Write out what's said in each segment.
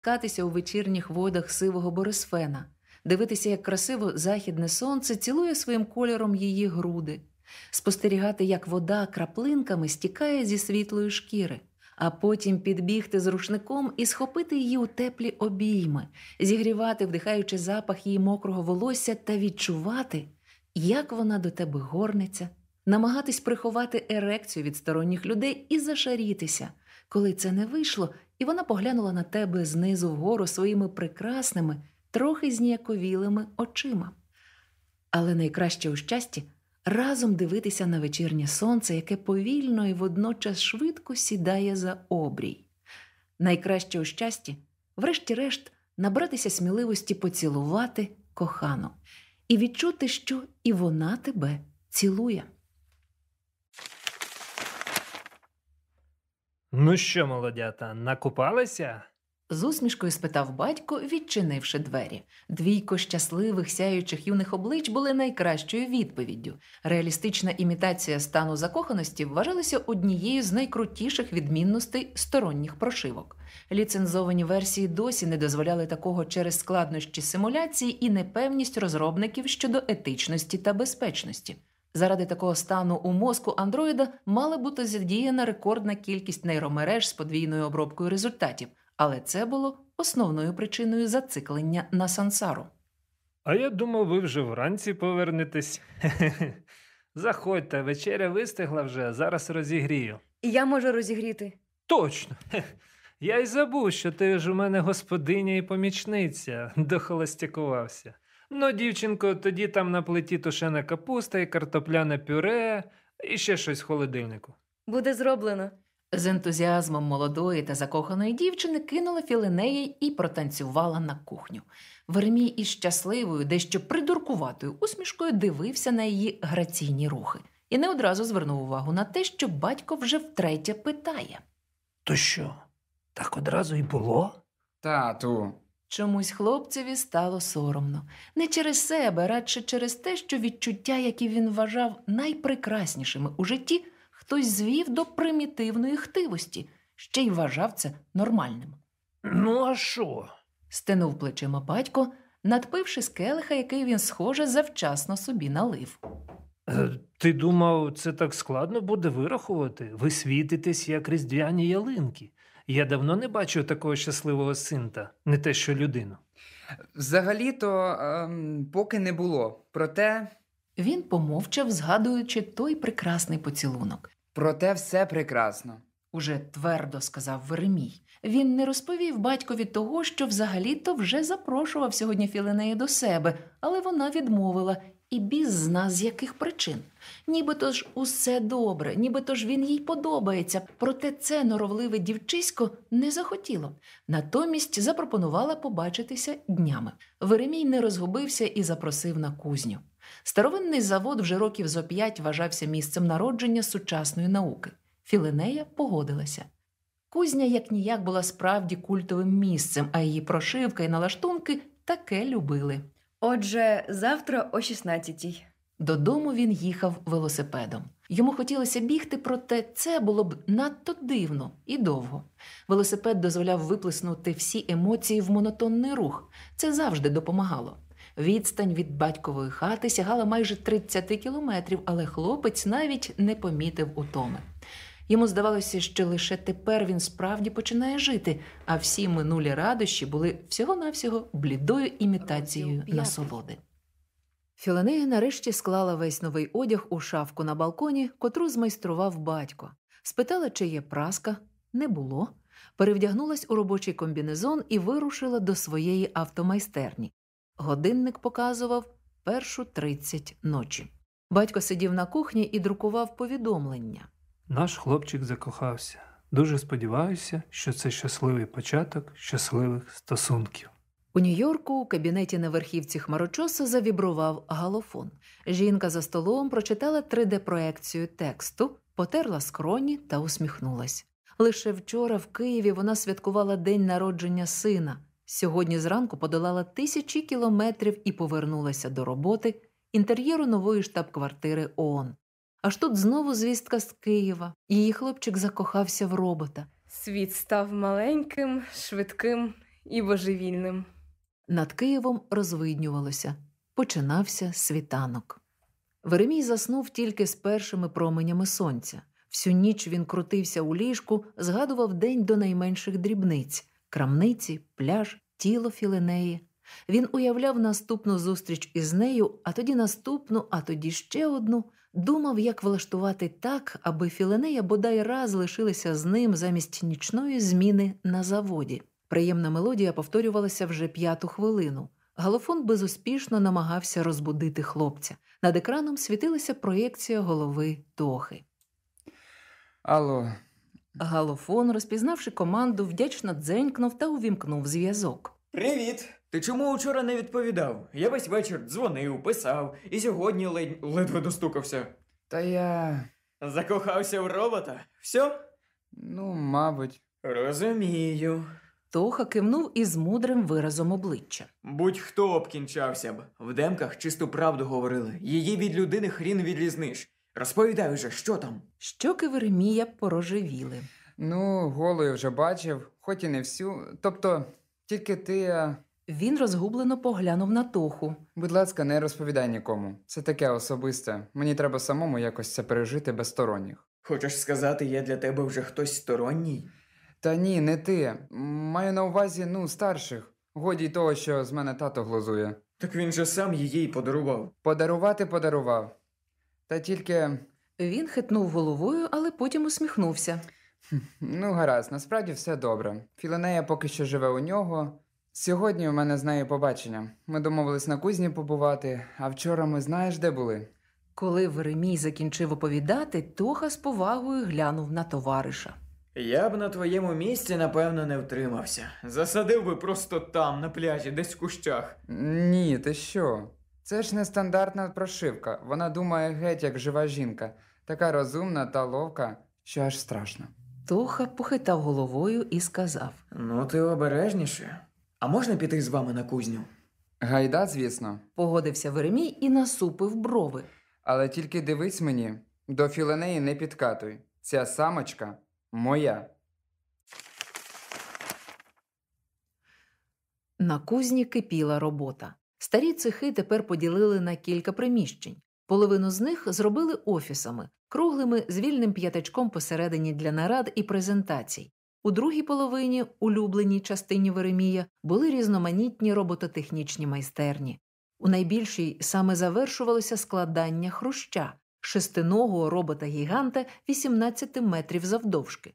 катися у вечірніх водах сивого Борисфена, дивитися, як красиво західне сонце цілує своїм кольором її груди, спостерігати, як вода краплинками стікає зі світлої шкіри, а потім підбігти з рушником і схопити її у теплі обійми, зігрівати, вдихаючи запах її мокрого волосся та відчувати, як вона до тебе горниться, намагатись приховати ерекцію від сторонніх людей і зашарітися, коли це не вийшло, і вона поглянула на тебе знизу вгору своїми прекрасними, трохи зніяковілими очима. Але найкраще у щасті разом дивитися на вечірнє сонце, яке повільно і водночас швидко сідає за обрій. Найкраще у щасті, врешті-решт, набратися сміливості поцілувати кохану і відчути, що і вона тебе цілує. Ну що, молодята, накупалися? З усмішкою спитав батько, відчинивши двері. Двійко щасливих, сяючих юних облич були найкращою відповіддю. Реалістична імітація стану закоханості вважалася однією з найкрутіших відмінностей сторонніх прошивок. Ліцензовані версії досі не дозволяли такого через складнощі симуляції і непевність розробників щодо етичності та безпечності. Заради такого стану у мозку андроїда мала бути задіяна рекордна кількість нейромереж з подвійною обробкою результатів, але це було основною причиною зациклення на сансару. А я думав, ви вже вранці повернетесь. Заходьте, вечеря вистигла вже, а зараз розігрію. І я можу розігріти. Точно. Я й забув, що ти ж у мене господиня і помічниця, дохолостякувався. Ну, дівчинко, тоді там на плиті тушена капуста і картопляне пюре, і ще щось в холодильнику. Буде зроблено. З ентузіазмом молодої та закоханої дівчини кинула філінеї і протанцювала на кухню. Вермій із щасливою, дещо придуркуватою усмішкою дивився на її граційні рухи і не одразу звернув увагу на те, що батько вже втретє питає. То що, так одразу й було? Тату, Чомусь хлопцеві стало соромно. Не через себе, радше через те, що відчуття, які він вважав найпрекраснішими у житті, хтось звів до примітивної хтивості, ще й вважав це нормальним. Ну, а що? Стенув плечима батько, надпивши з келиха, який він, схоже, завчасно собі налив. Е, Ти думав, це так складно буде вирахувати? Ви світитесь, як різдвяні ялинки. Я давно не бачив такого щасливого синта, не те що людину. взагалі-то ем, поки не було. Проте, Він помовчав, згадуючи той прекрасний поцілунок. проте все прекрасно. Уже твердо сказав Веремій. Він не розповів батькові того, що взагалі-то вже запрошував сьогодні Філінею до себе, але вона відмовила, і біз зна з яких причин. Нібито ж усе добре, нібито ж він їй подобається, проте це норовливе дівчисько не захотіло. Натомість запропонувала побачитися днями. Веремій не розгубився і запросив на кузню. Старовинний завод вже років зо п'ять вважався місцем народження сучасної науки. Філинея погодилася. Кузня як ніяк була справді культовим місцем, а її прошивка і налаштунки таке любили. Отже, завтра о 16-й. Додому він їхав велосипедом. Йому хотілося бігти, проте це було б надто дивно і довго. Велосипед дозволяв виплеснути всі емоції в монотонний рух. Це завжди допомагало. Відстань від батькової хати сягала майже 30 кілометрів, але хлопець навіть не помітив утоми. Йому здавалося, що лише тепер він справді починає жити, а всі минулі радощі були всього-навсього блідою імітацією насолоди. Філанея нарешті склала весь новий одяг у шафку на балконі, котру змайстрував батько. Спитала, чи є праска, не було. Перевдягнулась у робочий комбінезон і вирушила до своєї автомайстерні. Годинник показував першу тридцять ночі. Батько сидів на кухні і друкував повідомлення. Наш хлопчик закохався. Дуже сподіваюся, що це щасливий початок щасливих стосунків. У Нью-Йорку у кабінеті на верхівці хмарочоса завібрував галофон. Жінка за столом прочитала 3D-проекцію тексту, потерла скроні та усміхнулась. Лише вчора в Києві вона святкувала день народження сина. Сьогодні зранку подолала тисячі кілометрів і повернулася до роботи інтер'єру нової штаб-квартири ООН. Аж тут знову звістка з Києва. Її хлопчик закохався в робота. Світ став маленьким, швидким І божевільним. Над Києвом розвиднювалося. Починався світанок. Веремій заснув тільки з першими променями сонця. Всю ніч він крутився у ліжку, згадував день до найменших дрібниць крамниці, пляж, тіло філинеї. Він уявляв наступну зустріч із нею, а тоді наступну, а тоді ще одну. Думав, як влаштувати так, аби філинея бодай раз лишилася з ним замість нічної зміни на заводі. Приємна мелодія повторювалася вже п'яту хвилину. Галофон безуспішно намагався розбудити хлопця. Над екраном світилася проєкція голови Тохи. Алло, Галофон, розпізнавши команду, вдячно дзенькнув та увімкнув зв'язок. Привіт! Ти чому вчора не відповідав? Я весь вечір дзвонив, писав, і сьогодні ледь... ледве достукався. та я. Закохався в робота? Все? Ну, мабуть. Розумію. Тоха кивнув із мудрим виразом обличчя. Будь-хто обкінчався б. В демках чисту правду говорили. Її від людини хрін відрізниш. Розповідай уже, що там? Щоки Веремія порожевіли. Ну, голою вже бачив, хоч і не всю. Тобто, тільки ти. а, Він розгублено поглянув на Тоху. Будь ласка, не розповідай нікому. Це таке особисте. Мені треба самому якось це пережити без сторонніх. Хочеш сказати, я для тебе вже хтось сторонній? Та ні, не ти. Маю на увазі, ну, старших. Годі й того, що з мене тато глузує. Так він же сам її й подарував. Подарувати подарував. Та тільки, Він хитнув головою, але потім усміхнувся. ну, гаразд, насправді все добре. Філінея поки що живе у нього. Сьогодні у мене з нею побачення. Ми домовились на кузні побувати, а вчора ми знаєш, де були? Коли Веремій закінчив оповідати, Тоха з повагою глянув на товариша. Я б на твоєму місці, напевно, не втримався. Засадив би просто там, на пляжі, десь в кущах. Ні, ти що? Це ж нестандартна прошивка. Вона думає геть як жива жінка. Така розумна та ловка, що аж страшно. Тоха похитав головою і сказав: Ну, ти обережніше. А можна піти з вами на кузню? Гайда, звісно. Погодився Веремій і насупив брови. Але тільки дивись мені, до філінеї не підкатуй. Ця самочка моя. На кузні кипіла робота. Старі цехи тепер поділили на кілька приміщень. Половину з них зробили офісами, круглими з вільним п'ятачком посередині для нарад і презентацій. У другій половині, улюбленій частині Веремія, були різноманітні робототехнічні майстерні. У найбільшій саме завершувалося складання хруща, шестиногого робота-гіганта 18 метрів завдовжки.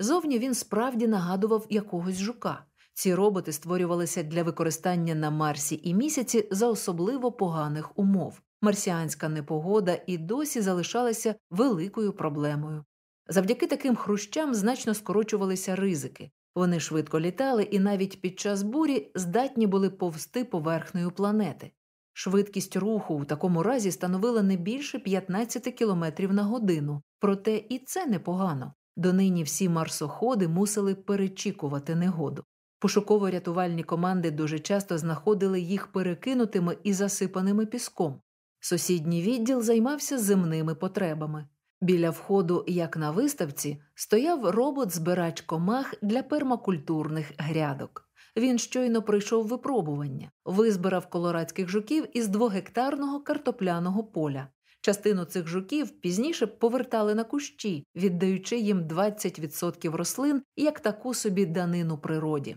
Зовні він справді нагадував якогось жука. Ці роботи створювалися для використання на Марсі і місяці за особливо поганих умов. Марсіанська непогода і досі залишалася великою проблемою. Завдяки таким хрущам значно скорочувалися ризики. Вони швидко літали і навіть під час бурі здатні були повсти поверхнею планети. Швидкість руху у такому разі становила не більше 15 км на годину, проте і це непогано. Донині всі марсоходи мусили перечікувати негоду. Пошуково-рятувальні команди дуже часто знаходили їх перекинутими і засипаними піском. Сусідній відділ займався земними потребами. Біля входу, як на виставці, стояв робот-збирач комах для пермакультурних грядок. Він щойно пройшов випробування, визбирав колорадських жуків із двогектарного картопляного поля. Частину цих жуків пізніше повертали на кущі, віддаючи їм 20% рослин як таку собі данину природі.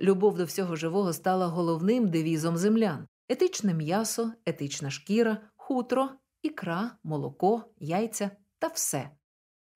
Любов до всього живого стала головним девізом землян етичне м'ясо, етична шкіра, хутро, ікра, молоко, яйця та все.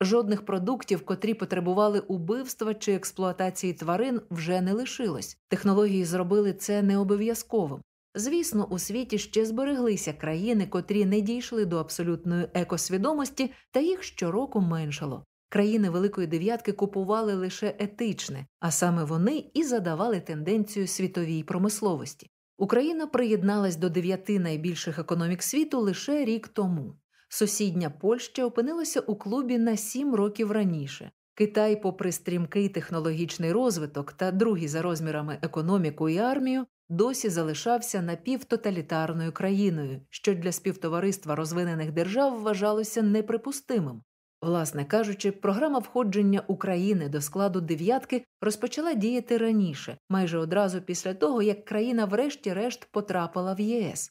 Жодних продуктів, котрі потребували убивства чи експлуатації тварин, вже не лишилось. Технології зробили це необов'язковим. Звісно, у світі ще збереглися країни, котрі не дійшли до абсолютної екосвідомості, та їх щороку меншало. Країни Великої Дев'ятки купували лише етичне, а саме вони і задавали тенденцію світовій промисловості. Україна приєдналась до дев'яти найбільших економік світу лише рік тому. Сусідня Польща опинилася у клубі на сім років раніше. Китай, попри стрімкий технологічний розвиток та другий за розмірами економіку і армію, досі залишався напівтоталітарною країною, що для співтовариства розвинених держав вважалося неприпустимим. Власне кажучи, програма входження України до складу дев'ятки розпочала діяти раніше, майже одразу після того, як країна врешті-решт потрапила в ЄС.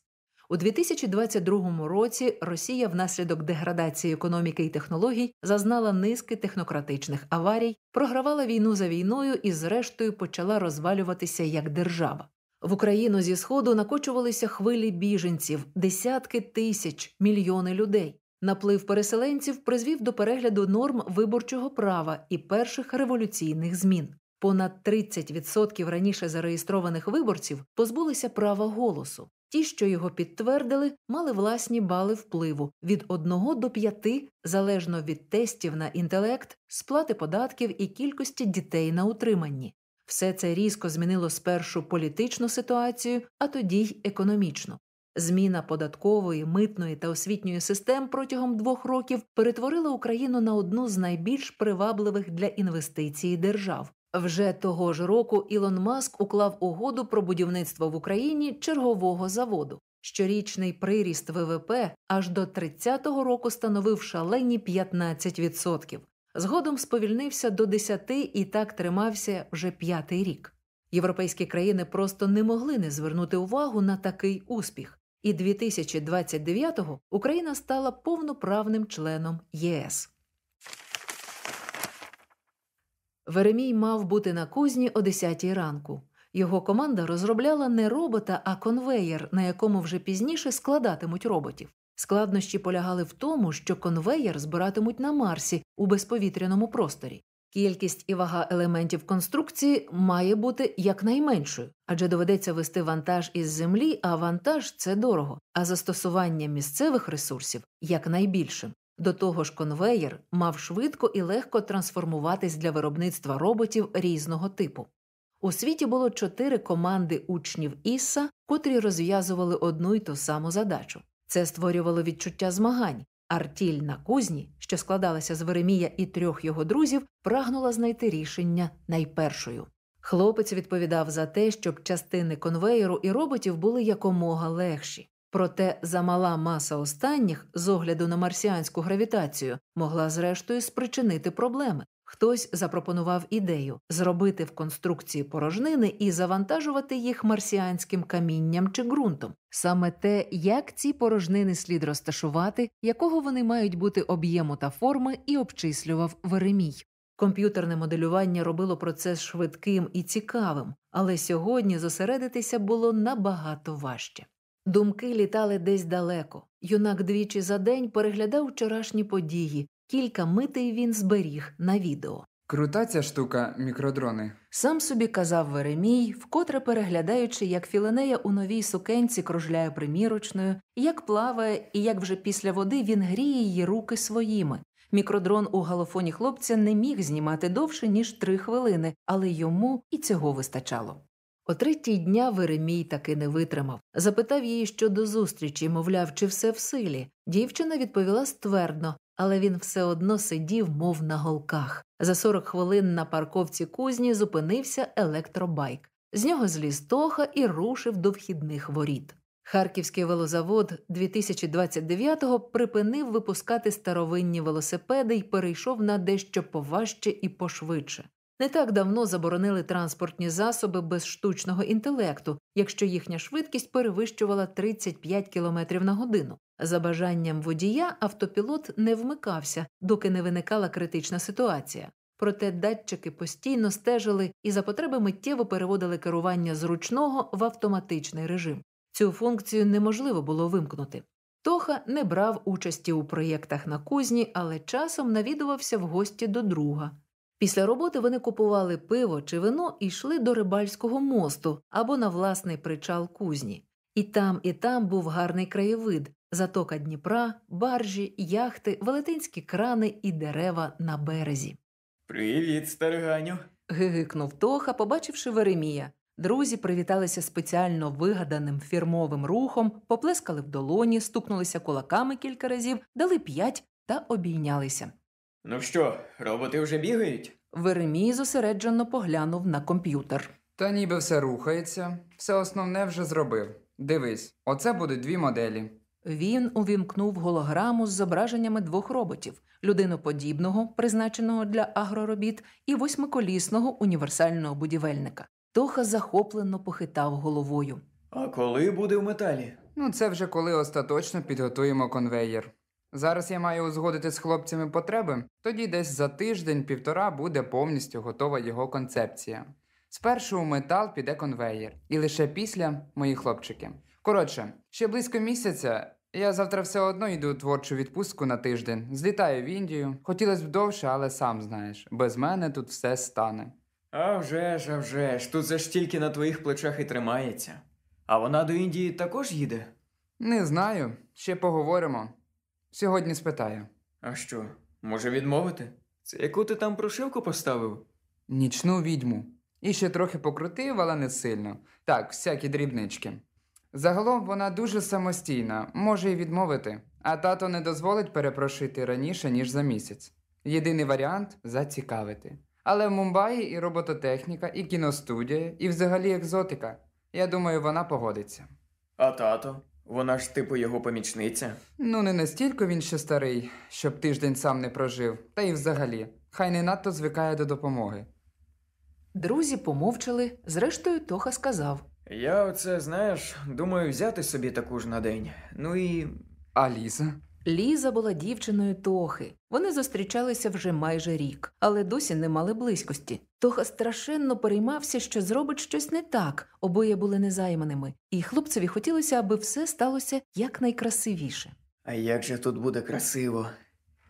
У 2022 році Росія внаслідок деградації економіки і технологій зазнала низки технократичних аварій, програвала війну за війною і, зрештою, почала розвалюватися як держава. В Україну зі сходу накочувалися хвилі біженців, десятки тисяч, мільйони людей. Наплив переселенців призвів до перегляду норм виборчого права і перших революційних змін. Понад 30% раніше зареєстрованих виборців позбулися права голосу. Ті, що його підтвердили, мали власні бали впливу від 1 до 5, залежно від тестів на інтелект, сплати податків і кількості дітей на утриманні. Все це різко змінило спершу політичну ситуацію, а тоді й економічну. Зміна податкової, митної та освітньої систем протягом двох років перетворила Україну на одну з найбільш привабливих для інвестицій держав. Вже того ж року Ілон Маск уклав угоду про будівництво в Україні чергового заводу. Щорічний приріст ВВП аж до 30-го року становив шалені 15%. Згодом сповільнився до 10 і так тримався вже п'ятий рік. Європейські країни просто не могли не звернути увагу на такий успіх, і 2029-го Україна стала повноправним членом ЄС. Веремій мав бути на кузні о 10 ранку. Його команда розробляла не робота, а конвеєр, на якому вже пізніше складатимуть роботів. Складнощі полягали в тому, що конвеєр збиратимуть на Марсі у безповітряному просторі. Кількість і вага елементів конструкції має бути якнайменшою, адже доведеться вести вантаж із землі, а вантаж це дорого, а застосування місцевих ресурсів якнайбільшим. До того ж, конвеєр мав швидко і легко трансформуватись для виробництва роботів різного типу. У світі було чотири команди учнів Ісса, котрі розв'язували одну й ту саму задачу. Це створювало відчуття змагань. Артіль на кузні, що складалася з Веремія і трьох його друзів, прагнула знайти рішення найпершою. Хлопець відповідав за те, щоб частини конвеєру і роботів були якомога легші. Проте замала маса останніх, з огляду на марсіанську гравітацію, могла зрештою спричинити проблеми. Хтось запропонував ідею зробити в конструкції порожнини і завантажувати їх марсіанським камінням чи ґрунтом. Саме те, як ці порожнини слід розташувати, якого вони мають бути об'єму та форми, і обчислював Веремій. Комп'ютерне моделювання робило процес швидким і цікавим, але сьогодні зосередитися було набагато важче. Думки літали десь далеко. Юнак двічі за день переглядав вчорашні події, кілька митей він зберіг на відео. Крута ця штука, мікродрони. Сам собі казав Веремій, вкотре переглядаючи, як філинея у новій сукенці кружляє примірочною, як плаває, і як вже після води він гріє її руки своїми. Мікродрон у галофоні хлопця не міг знімати довше, ніж три хвилини, але йому і цього вистачало. О третій дня Веремій таки не витримав. Запитав її щодо зустрічі, мовляв, чи все в силі. Дівчина відповіла ствердно, але він все одно сидів, мов на голках. За 40 хвилин на парковці кузні зупинився електробайк. З нього зліз Тоха і рушив до вхідних воріт. Харківський велозавод 2029-го припинив випускати старовинні велосипеди і перейшов на дещо поважче і пошвидше. Не так давно заборонили транспортні засоби без штучного інтелекту, якщо їхня швидкість перевищувала 35 км на годину. За бажанням водія автопілот не вмикався, доки не виникала критична ситуація. Проте датчики постійно стежили і за потреби миттєво переводили керування з ручного в автоматичний режим. Цю функцію неможливо було вимкнути. Тоха не брав участі у проєктах на кузні, але часом навідувався в гості до друга. Після роботи вони купували пиво чи вино і йшли до рибальського мосту або на власний причал кузні. І там, і там був гарний краєвид затока Дніпра, баржі, яхти, велетенські крани і дерева на березі. Привіт, стариганю. Гигикнув Тоха, побачивши Веремія. Друзі привіталися спеціально вигаданим фірмовим рухом, поплескали в долоні, стукнулися кулаками кілька разів, дали п'ять та обійнялися. Ну що, роботи вже бігають? Веремій зосереджено поглянув на комп'ютер. Та ніби все рухається, все основне вже зробив. Дивись, оце будуть дві моделі. Він увімкнув голограму з зображеннями двох роботів: людиноподібного, призначеного для агроробіт, і восьмиколісного універсального будівельника. Тоха захоплено похитав головою. А коли буде в металі? Ну, це вже коли остаточно підготуємо конвеєр. Зараз я маю узгодити з хлопцями потреби, тоді десь за тиждень-півтора буде повністю готова його концепція. Спершу у метал піде конвеєр, і лише після мої хлопчики. Коротше, ще близько місяця. Я завтра все одно йду у творчу відпустку на тиждень, злітаю в Індію. Хотілося б довше, але сам знаєш, без мене тут все стане. А вже ж, а вже ж, тут же ж тільки на твоїх плечах і тримається. А вона до Індії також їде? Не знаю, ще поговоримо. Сьогодні спитаю. А що, може відмовити? Це яку ти там прошивку поставив? Нічну відьму. І ще трохи покрутив, але не сильно. Так, всякі дрібнички. Загалом вона дуже самостійна, може й відмовити, а тато не дозволить перепрошити раніше, ніж за місяць. Єдиний варіант зацікавити. Але в Мумбаї і робототехніка, і кіностудія, і взагалі екзотика. Я думаю, вона погодиться. А тато? Вона ж типу його помічниця. Ну, не настільки він ще старий, щоб тиждень сам не прожив, та й взагалі, хай не надто звикає до допомоги. Друзі помовчали, зрештою, Тоха сказав. Я оце, знаєш, думаю взяти собі таку ж на день. Ну і. А Ліза? Була дівчиною Тохи. Вони зустрічалися вже майже рік, але досі не мали близькості. Тоха страшенно переймався, що зробить щось не так. Обоє були незайманими, і хлопцеві хотілося, аби все сталося якнайкрасивіше. А як же тут буде красиво.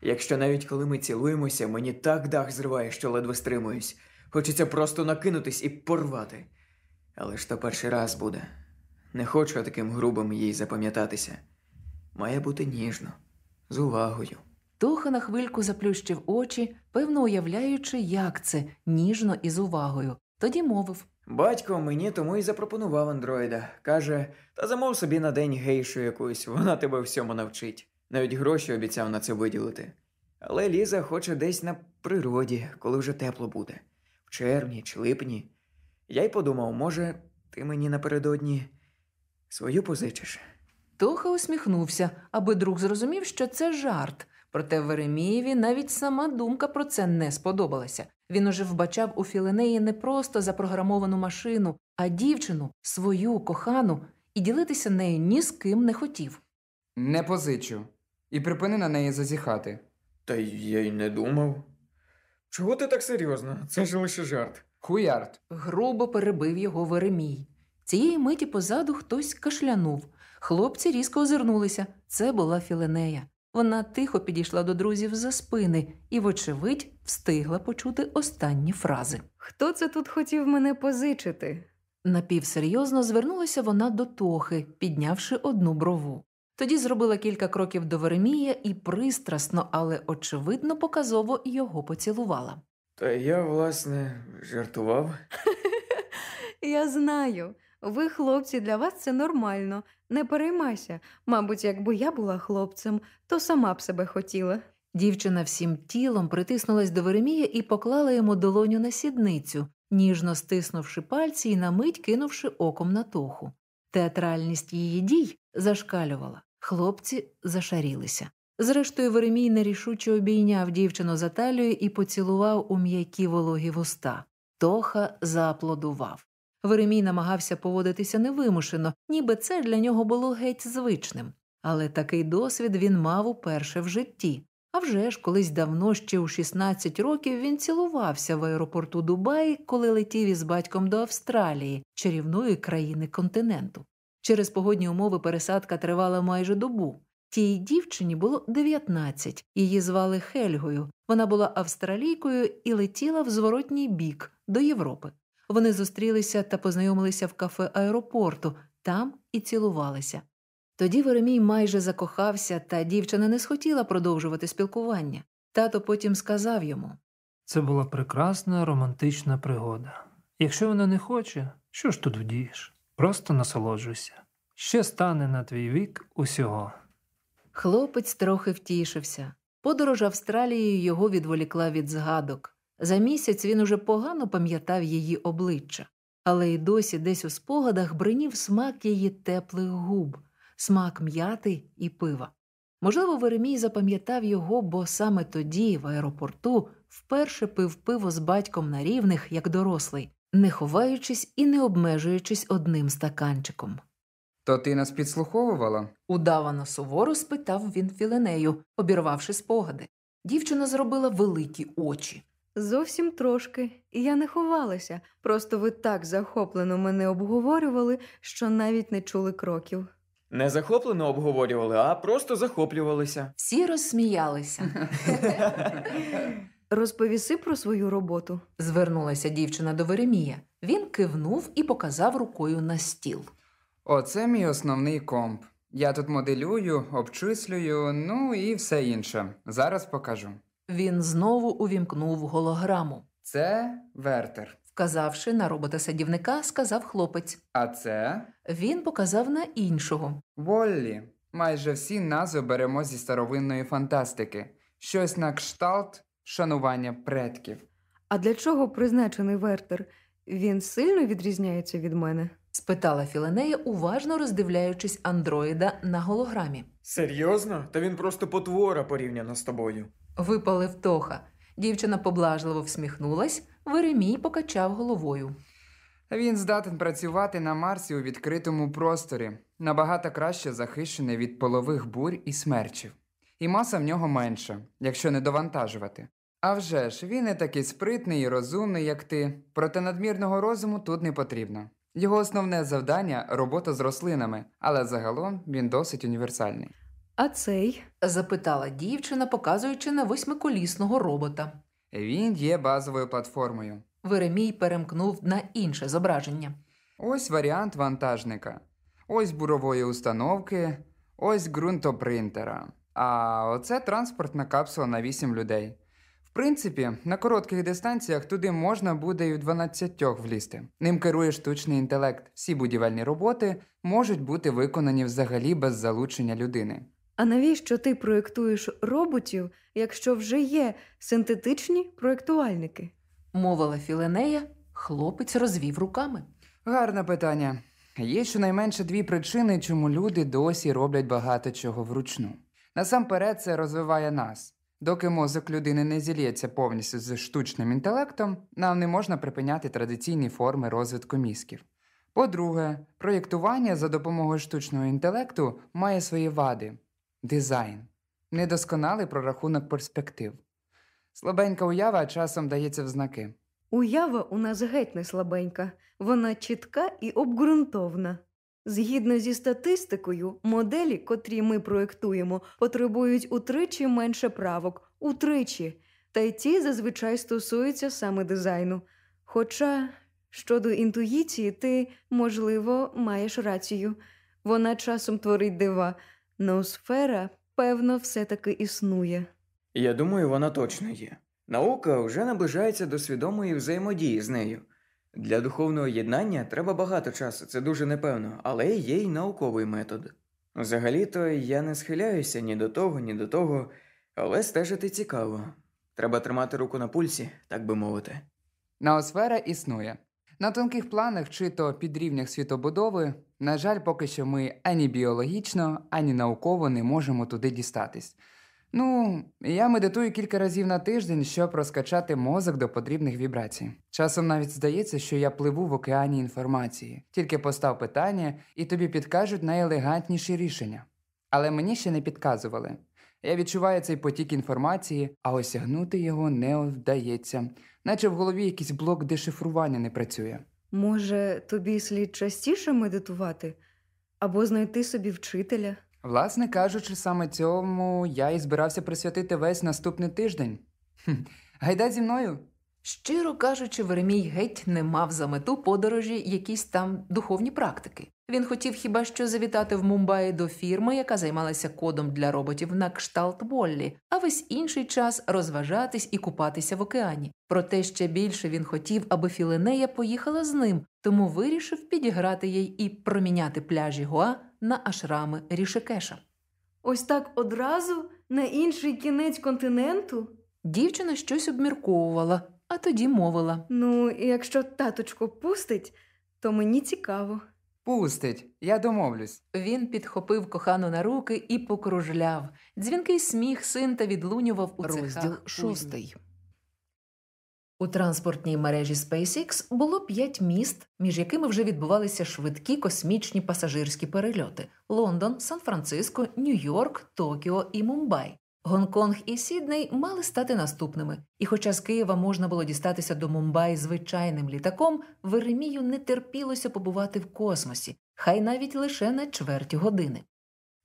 Якщо навіть коли ми цілуємося, мені так дах зриває, що ледве стримуюсь. Хочеться просто накинутись і порвати. Але ж то перший раз буде. Не хочу таким грубим їй запам'ятатися. Має бути ніжно, з увагою. Тоха на хвильку заплющив очі, певно уявляючи, як це ніжно і з увагою. Тоді мовив. Батько мені тому і запропонував андроїда. Каже, та замов собі на день гейшу якусь, вона тебе всьому навчить. Навіть гроші обіцяв на це виділити. Але Ліза хоче десь на природі, коли вже тепло буде. В червні чи липні. Я й подумав, може, ти мені напередодні свою позичиш. Тоха усміхнувся, аби друг зрозумів, що це жарт. Проте Веремієві навіть сама думка про це не сподобалася. Він уже вбачав у Філенеї не просто запрограмовану машину, а дівчину, свою кохану, і ділитися нею ні з ким не хотів. Не позичу. І припини на неї зазіхати. Та я й не думав. Чого ти так серйозно? Це ж лише жарт. Хуярд. Грубо перебив його Веремій. Цієї миті позаду хтось кашлянув. Хлопці різко озирнулися. Це була Філенея. Вона тихо підійшла до друзів за спини і, вочевидь, встигла почути останні фрази. Хто це тут хотів мене позичити? Напівсерйозно звернулася вона до Тохи, піднявши одну брову. Тоді зробила кілька кроків до Веремія і пристрасно, але очевидно показово його поцілувала. Та я, власне, жартував. Я знаю. Ви, хлопці, для вас це нормально. Не переймайся. Мабуть, якби я була хлопцем, то сама б себе хотіла. Дівчина всім тілом притиснулась до Веремія і поклала йому долоню на сідницю, ніжно стиснувши пальці і на мить кинувши оком на тоху. Театральність її дій зашкалювала. Хлопці зашарілися. Зрештою, Веремій нерішуче обійняв дівчину за талію і поцілував у м'які вологі вуста. Тоха зааплодував. Веремій намагався поводитися невимушено, ніби це для нього було геть звичним. Але такий досвід він мав уперше в житті. А вже ж колись давно, ще у 16 років, він цілувався в аеропорту Дубаї, коли летів із батьком до Австралії, чарівної країни континенту. Через погодні умови пересадка тривала майже добу. Тій дівчині було 19, її звали Хельгою. Вона була австралійкою і летіла в зворотній бік до Європи. Вони зустрілися та познайомилися в кафе аеропорту, там і цілувалися. Тоді Веремій майже закохався, та дівчина не схотіла продовжувати спілкування. Тато потім сказав йому Це була прекрасна романтична пригода. Якщо вона не хоче, що ж тут вдієш? Просто насолоджуйся. Ще стане на твій вік усього. Хлопець трохи втішився. Подорож Австралією його відволікла від згадок. За місяць він уже погано пам'ятав її обличчя, але й досі десь у спогадах бринів смак її теплих губ. смак м'яти і пива. Можливо, Веремій запам'ятав його, бо саме тоді, в аеропорту, вперше пив пиво з батьком на рівних, як дорослий, не ховаючись і не обмежуючись одним стаканчиком. То ти нас підслуховувала? Удавано суворо спитав він Філенею, обірвавши спогади. Дівчина зробила великі очі. Зовсім трошки, і я не ховалася. Просто ви так захоплено мене обговорювали, що навіть не чули кроків. Не захоплено обговорювали, а просто захоплювалися. Всі розсміялися. Розповіси про свою роботу. Звернулася дівчина до Веремія. Він кивнув і показав рукою на стіл. Оце мій основний комп. Я тут моделюю, обчислюю, ну і все інше. Зараз покажу. Він знову увімкнув голограму. Це вертер. Вказавши на робота-садівника, сказав хлопець. А це Він показав на іншого. Воллі. Майже всі назви беремо зі старовинної фантастики. Щось на кшталт шанування предків. А для чого призначений Вертер? Він сильно відрізняється від мене. спитала Філенея, уважно роздивляючись андроїда на голограмі. Серйозно? Та він просто потвора порівняно з тобою. Випалив Тоха. Дівчина поблажливо всміхнулась, Веремій покачав головою. Він здатен працювати на Марсі у відкритому просторі, набагато краще захищений від полових бурь і смерчів. І маса в нього менша, якщо не довантажувати. А вже ж, він не такий спритний і розумний, як ти, проте надмірного розуму тут не потрібно. Його основне завдання робота з рослинами, але загалом він досить універсальний. А цей запитала дівчина, показуючи на восьмиколісного робота. Він є базовою платформою. Веремій перемкнув на інше зображення. Ось варіант вантажника, ось бурової установки, ось ґрунтопринтера. А оце транспортна капсула на 8 людей. В принципі, на коротких дистанціях туди можна буде і в 12 влізти. Ним керує штучний інтелект. Всі будівельні роботи можуть бути виконані взагалі без залучення людини. А навіщо ти проєктуєш роботів, якщо вже є синтетичні проєктувальники? Мовила Філенея, хлопець розвів руками. Гарне питання. Є щонайменше дві причини, чому люди досі роблять багато чого вручну. Насамперед, це розвиває нас. Доки мозок людини не зілється повністю з штучним інтелектом, нам не можна припиняти традиційні форми розвитку мізків. По-друге, проєктування за допомогою штучного інтелекту має свої вади: дизайн, недосконалий прорахунок перспектив. Слабенька уява часом дається в знаки. Уява у нас геть не слабенька, вона чітка і обґрунтовна. Згідно зі статистикою, моделі, котрі ми проєктуємо, потребують утричі менше правок, утричі, та й ті зазвичай стосуються саме дизайну. Хоча щодо інтуїції, ти, можливо, маєш рацію. Вона часом творить дива, ноосфера, певно, все-таки існує. Я думаю, вона точно є. Наука вже наближається до свідомої взаємодії з нею. Для духовного єднання треба багато часу, це дуже непевно, але є й науковий метод. Взагалі-то я не схиляюся ні до того, ні до того, але стежити цікаво. Треба тримати руку на пульсі, так би мовити. Ноосфера існує. На тонких планах чи то підрівнях світобудови, на жаль, поки що ми ані біологічно, ані науково не можемо туди дістатись. Ну, я медитую кілька разів на тиждень, щоб розкачати мозок до потрібних вібрацій. Часом навіть здається, що я пливу в океані інформації, тільки постав питання, і тобі підкажуть найелегантніші рішення. Але мені ще не підказували. Я відчуваю цей потік інформації, а осягнути його не вдається, наче в голові якийсь блок дешифрування не працює. Може, тобі слід частіше медитувати або знайти собі вчителя? Власне кажучи, саме цьому я і збирався присвятити весь наступний тиждень. Хм, Гайда зі мною. Щиро кажучи, Веремій геть не мав за мету подорожі якісь там духовні практики. Він хотів хіба що завітати в Мумбаї до фірми, яка займалася кодом для роботів на кшталт Воллі, а весь інший час розважатись і купатися в океані. Проте ще більше він хотів, аби Філенея поїхала з ним, тому вирішив підіграти їй і проміняти пляжі Гоа на ашрами Рішикеша. Ось так одразу на інший кінець континенту? Дівчина щось обмірковувала, а тоді мовила. Ну, якщо таточко пустить, то мені цікаво. Пустить, я домовлюсь. Він підхопив кохану на руки і покружляв. Дзвінкий сміх синта відлунював у Розділ цехах шостий. У транспортній мережі SpaceX було п'ять міст, між якими вже відбувалися швидкі космічні пасажирські перельоти: Лондон, Сан-Франциско, Нью-Йорк, Токіо і Мумбай. Гонконг і Сідней мали стати наступними. І хоча з Києва можна було дістатися до Мумбаї звичайним літаком, Веремію не терпілося побувати в космосі, хай навіть лише на чверть години.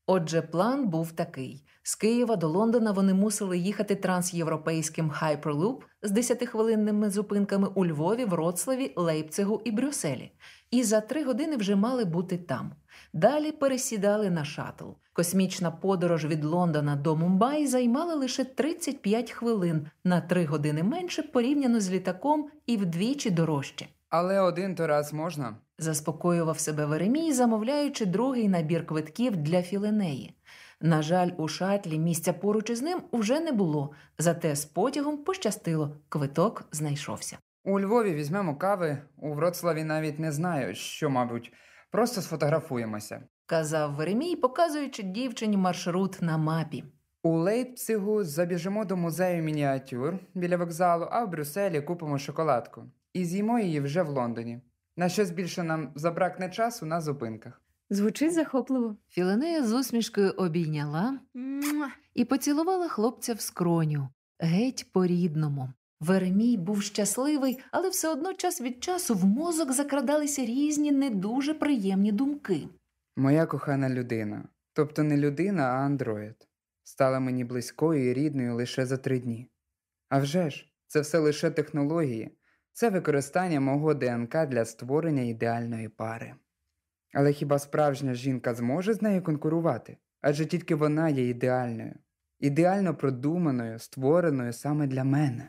Отже, план був такий: з Києва до Лондона вони мусили їхати трансєвропейським Hyperloop з 10-хвилинними зупинками у Львові, Вроцлаві, Лейпцигу і Брюсселі. І за три години вже мали бути там. Далі пересідали на шатл. Космічна подорож від Лондона до Мумбаї займала лише 35 хвилин на три години менше порівняно з літаком і вдвічі дорожче. Але один то раз можна. Заспокоював себе Веремій, замовляючи другий набір квитків для філенеї. На жаль, у шатлі місця поруч із ним уже не було, зате з потягом пощастило, квиток знайшовся. У Львові візьмемо кави, у Вроцлаві навіть не знаю, що, мабуть, просто сфотографуємося. Казав Веремій, показуючи дівчині маршрут на мапі. У Лейпцигу забіжимо до музею мініатюр біля вокзалу, а в Брюсселі купимо шоколадку. І з'їмо її вже в Лондоні. На щось більше нам забракне часу на зупинках. Звучить захопливо. Філенея з усмішкою обійняла і поцілувала хлопця в скроню, геть по-рідному. Веремій був щасливий, але все одно час від часу в мозок закрадалися різні не дуже приємні думки. Моя кохана людина, тобто не людина, а андроїд, стала мені близькою і рідною лише за три дні. А вже ж, це все лише технології, це використання мого ДНК для створення ідеальної пари. Але хіба справжня жінка зможе з нею конкурувати? Адже тільки вона є ідеальною, ідеально продуманою, створеною саме для мене.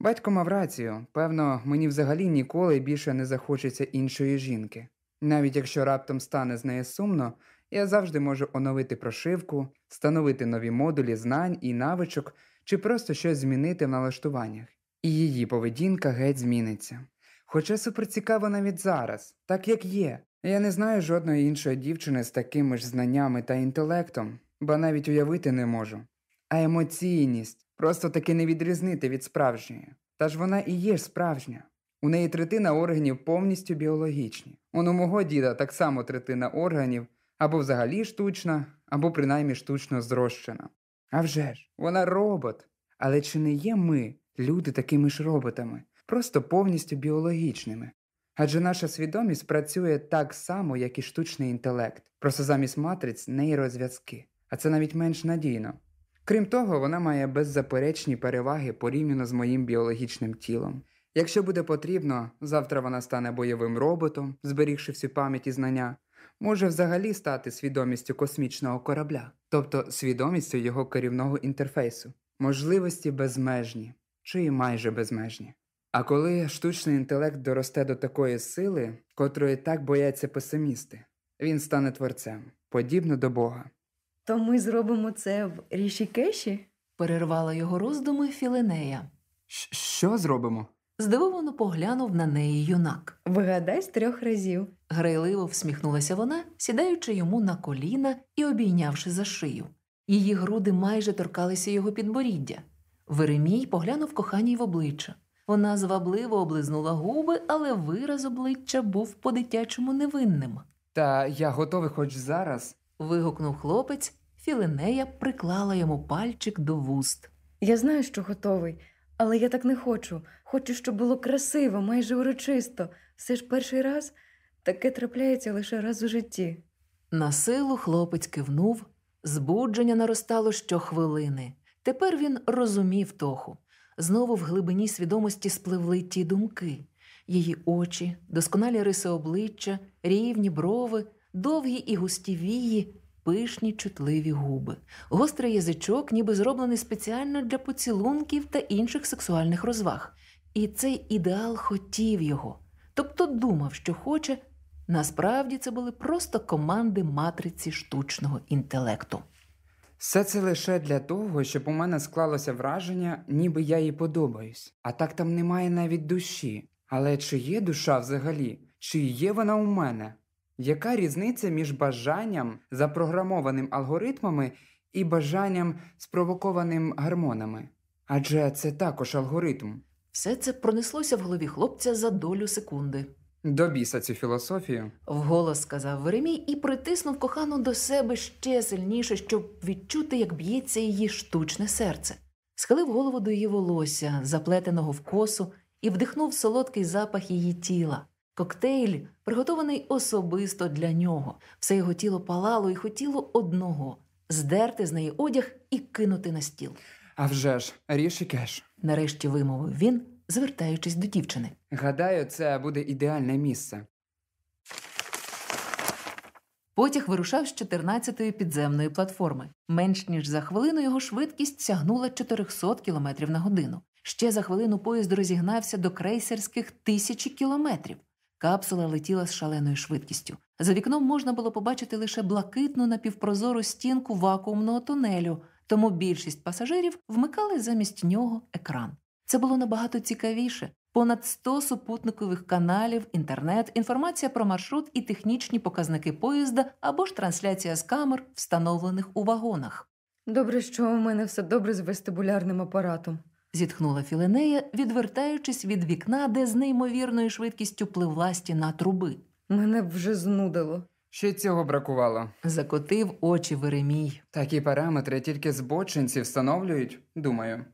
Батько мав рацію, певно, мені взагалі ніколи більше не захочеться іншої жінки. Навіть якщо раптом стане з нею сумно, я завжди можу оновити прошивку, встановити нові модулі знань і навичок, чи просто щось змінити в налаштуваннях. І її поведінка геть зміниться. Хоча суперцікаво навіть зараз, так як є. Я не знаю жодної іншої дівчини з такими ж знаннями та інтелектом, бо навіть уявити не можу. А емоційність просто таки не відрізнити від справжньої. Та ж вона і є справжня. У неї третина органів повністю біологічні. Он у мого діда так само третина органів або взагалі штучна, або принаймні штучно зрощена. А вже ж, вона робот. Але чи не є ми, люди, такими ж роботами, просто повністю біологічними? Адже наша свідомість працює так само, як і штучний інтелект, просто замість матриць нейрозв'язки, а це навіть менш надійно. Крім того, вона має беззаперечні переваги порівняно з моїм біологічним тілом. Якщо буде потрібно, завтра вона стане бойовим роботом, зберігши всю пам'ять і знання, може взагалі стати свідомістю космічного корабля, тобто свідомістю його керівного інтерфейсу, можливості безмежні чи майже безмежні. А коли штучний інтелект доросте до такої сили, котрої так бояться песимісти, він стане творцем, подібно до Бога. То ми зробимо це в Рішікеші? Перервала його роздуми Філенея. Що зробимо? Здивовано поглянув на неї юнак. Вигадай з трьох разів. Грайливо всміхнулася вона, сідаючи йому на коліна і обійнявши за шию. Її груди майже торкалися його підборіддя. Веремій поглянув коханій в обличчя. Вона звабливо облизнула губи, але вираз обличчя був по-дитячому невинним. Та я готовий хоч зараз. Вигукнув хлопець, Філенея приклала йому пальчик до вуст. Я знаю, що готовий, але я так не хочу. Хочу, щоб було красиво, майже урочисто. Все ж перший раз таке трапляється лише раз у житті. На силу хлопець кивнув, збудження наростало щохвилини. Тепер він розумів Тоху. Знову в глибині свідомості спливли ті думки. Її очі, досконалі риси обличчя, рівні брови, довгі і густі вії, пишні чутливі губи, гострий язичок, ніби зроблений спеціально для поцілунків та інших сексуальних розваг. І цей ідеал хотів його, тобто думав, що хоче. Насправді це були просто команди матриці штучного інтелекту. Все це лише для того, щоб у мене склалося враження, ніби я їй подобаюсь. А так там немає навіть душі. Але чи є душа взагалі? Чи є вона у мене? Яка різниця між бажанням, запрограмованим алгоритмами, і бажанням, спровокованим гормонами? Адже це також алгоритм. Все це пронеслося в голові хлопця за долю секунди. До біса цю філософію. Вголос сказав Веремій і притиснув кохану до себе ще сильніше, щоб відчути, як б'ється її штучне серце. Схилив голову до її волосся, заплетеного в косу, і вдихнув солодкий запах її тіла. Коктейль, приготований особисто для нього. Все його тіло палало і хотіло одного здерти з неї одяг і кинути на стіл. А вже ж, Рішікеш. Нарешті вимовив він, звертаючись до дівчини. Гадаю, це буде ідеальне місце. Потяг вирушав з 14-ї підземної платформи. Менш ніж за хвилину його швидкість сягнула 400 км на годину. Ще за хвилину поїзд розігнався до крейсерських тисячі кілометрів. Капсула летіла з шаленою швидкістю. За вікном можна було побачити лише блакитну напівпрозору стінку вакуумного тунелю, тому більшість пасажирів вмикали замість нього екран. Це було набагато цікавіше. Понад 100 супутникових каналів, інтернет, інформація про маршрут і технічні показники поїзда або ж трансляція з камер, встановлених у вагонах. Добре, що у мене все добре з вестибулярним апаратом. Зітхнула Філенея, відвертаючись від вікна, де з неймовірною швидкістю пливла стіна труби. Мене б вже знудило. Ще цього бракувало. Закотив очі Веремій. Такі параметри тільки збочинці встановлюють, думаю.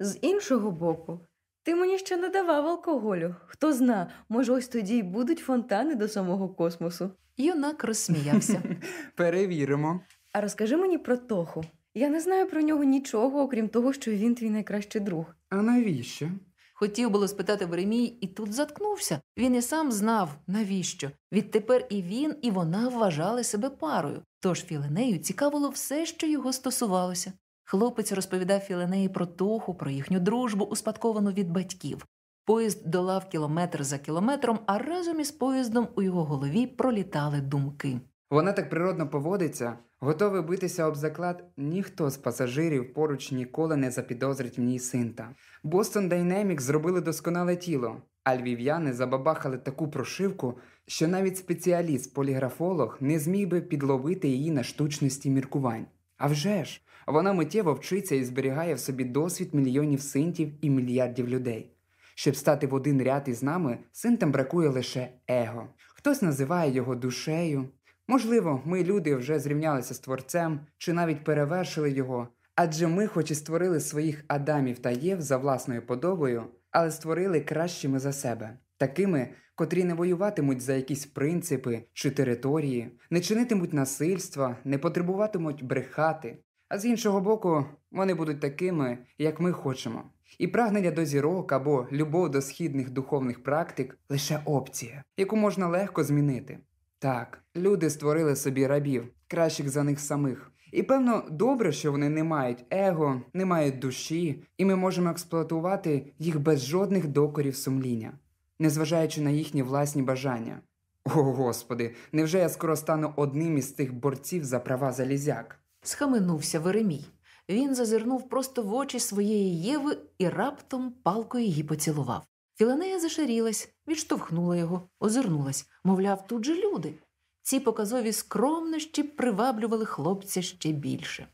З іншого боку, ти мені ще не давав алкоголю. Хто зна, може, ось тоді й будуть фонтани до самого космосу. Юнак розсміявся. Перевіримо. А розкажи мені про Тоху. Я не знаю про нього нічого, окрім того, що він твій найкращий друг. А навіщо? Хотів було спитати Веремій, і тут заткнувся. Він і сам знав, навіщо. Відтепер і він, і вона вважали себе парою. Тож Філенею цікавило все, що його стосувалося. Хлопець розповідав Філенеї про Тоху, про їхню дружбу, успадковану від батьків. Поїзд долав кілометр за кілометром, а разом із поїздом у його голові пролітали думки. Вона так природно поводиться, готовий битися об заклад, ніхто з пасажирів поруч ніколи не запідозрить в ній синта. Boston Dynamics зробили досконале тіло, а львів'яни забабахали таку прошивку, що навіть спеціаліст-поліграфолог не зміг би підловити її на штучності міркувань. А вже ж, вона миттєво вчиться і зберігає в собі досвід мільйонів синтів і мільярдів людей. Щоб стати в один ряд із нами, синтам бракує лише его. Хтось називає його душею. Можливо, ми, люди, вже зрівнялися з творцем чи навіть перевершили його. Адже ми, хоч і створили своїх Адамів та Єв за власною подобою, але створили кращими за себе, такими, котрі не воюватимуть за якісь принципи чи території, не чинитимуть насильства, не потребуватимуть брехати. А з іншого боку, вони будуть такими, як ми хочемо. І прагнення до зірок або любов до східних духовних практик лише опція, яку можна легко змінити. Так, люди створили собі рабів, кращих за них самих. І певно, добре, що вони не мають его, не мають душі, і ми можемо експлуатувати їх без жодних докорів сумління, незважаючи на їхні власні бажання. О, господи, невже я скоро стану одним із тих борців за права залізяк? Схаменувся Веремій. Він зазирнув просто в очі своєї Єви і раптом палкою її поцілував. Філенея зашарілась, відштовхнула його, озирнулась, мовляв, тут же люди. Ці показові скромнощі приваблювали хлопця ще більше.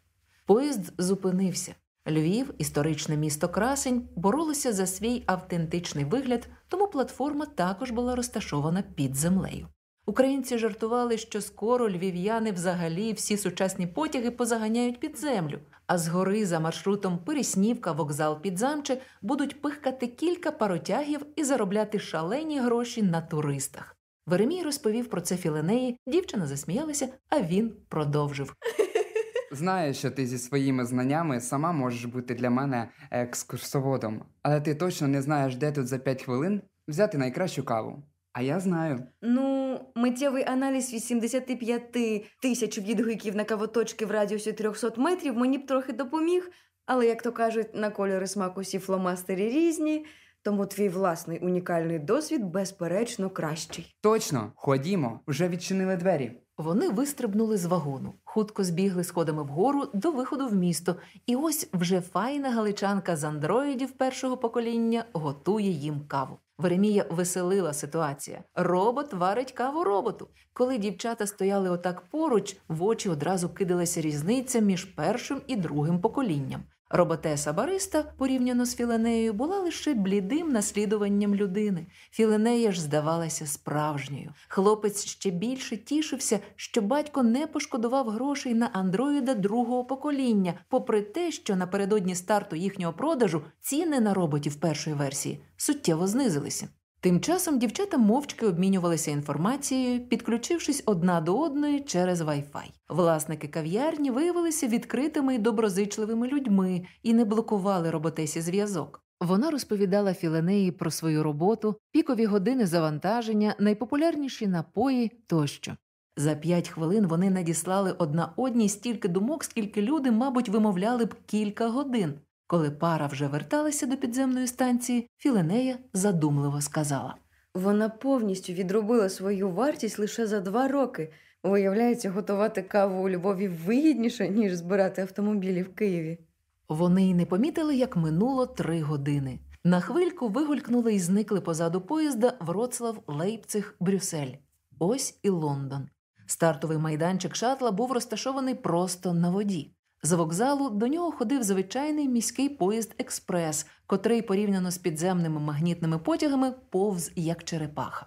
Поїзд зупинився. Львів, історичне місто Красень, боролося за свій автентичний вигляд, тому платформа також була розташована під землею. Українці жартували, що скоро львів'яни взагалі всі сучасні потяги позаганяють під землю, а згори за маршрутом Переснівка, вокзал Підзамче будуть пихкати кілька паротягів і заробляти шалені гроші на туристах. Веремій розповів про це Філенеї, дівчина засміялася, а він продовжив. Знаю, що ти зі своїми знаннями сама можеш бути для мене екскурсоводом, але ти точно не знаєш, де тут за 5 хвилин взяти найкращу каву. А я знаю. Ну, миттєвий аналіз 85 тисяч відгуків на кавоточки в радіусі 300 метрів мені б трохи допоміг, але, як то кажуть, на кольори смаку усі фломастері різні, тому твій власний унікальний досвід безперечно кращий. Точно, ходімо, вже відчинили двері. Вони вистрибнули з вагону, хутко збігли сходами вгору до виходу в місто, і ось вже файна галичанка з андроїдів першого покоління готує їм каву. Веремія веселила ситуація. Робот варить каву роботу. Коли дівчата стояли отак поруч, в очі одразу кидалася різниця між першим і другим поколінням. Роботеса Бариста, порівняно з Філенеєю, була лише блідим наслідуванням людини. Філенея ж здавалася справжньою. Хлопець ще більше тішився, що батько не пошкодував грошей на андроїда другого покоління, попри те, що напередодні старту їхнього продажу ціни на роботів першої версії суттєво знизилися. Тим часом дівчата мовчки обмінювалися інформацією, підключившись одна до одної через Wi-Fi. Власники кав'ярні виявилися відкритими і доброзичливими людьми і не блокували роботесі зв'язок. Вона розповідала Філенеї про свою роботу, пікові години завантаження, найпопулярніші напої тощо. За п'ять хвилин вони надіслали одна одній стільки думок, скільки люди, мабуть, вимовляли б кілька годин. Коли пара вже верталася до підземної станції, Філенея задумливо сказала. Вона повністю відробила свою вартість лише за два роки. Виявляється, готувати каву у Львові вигідніше, ніж збирати автомобілі в Києві. Вони й не помітили, як минуло три години. На хвильку вигулькнули і зникли позаду поїзда Вроцлав, Лейпциг, Брюссель. Ось і Лондон. Стартовий майданчик шатла був розташований просто на воді. З вокзалу до нього ходив звичайний міський поїзд Експрес, котрий порівняно з підземними магнітними потягами повз як черепаха.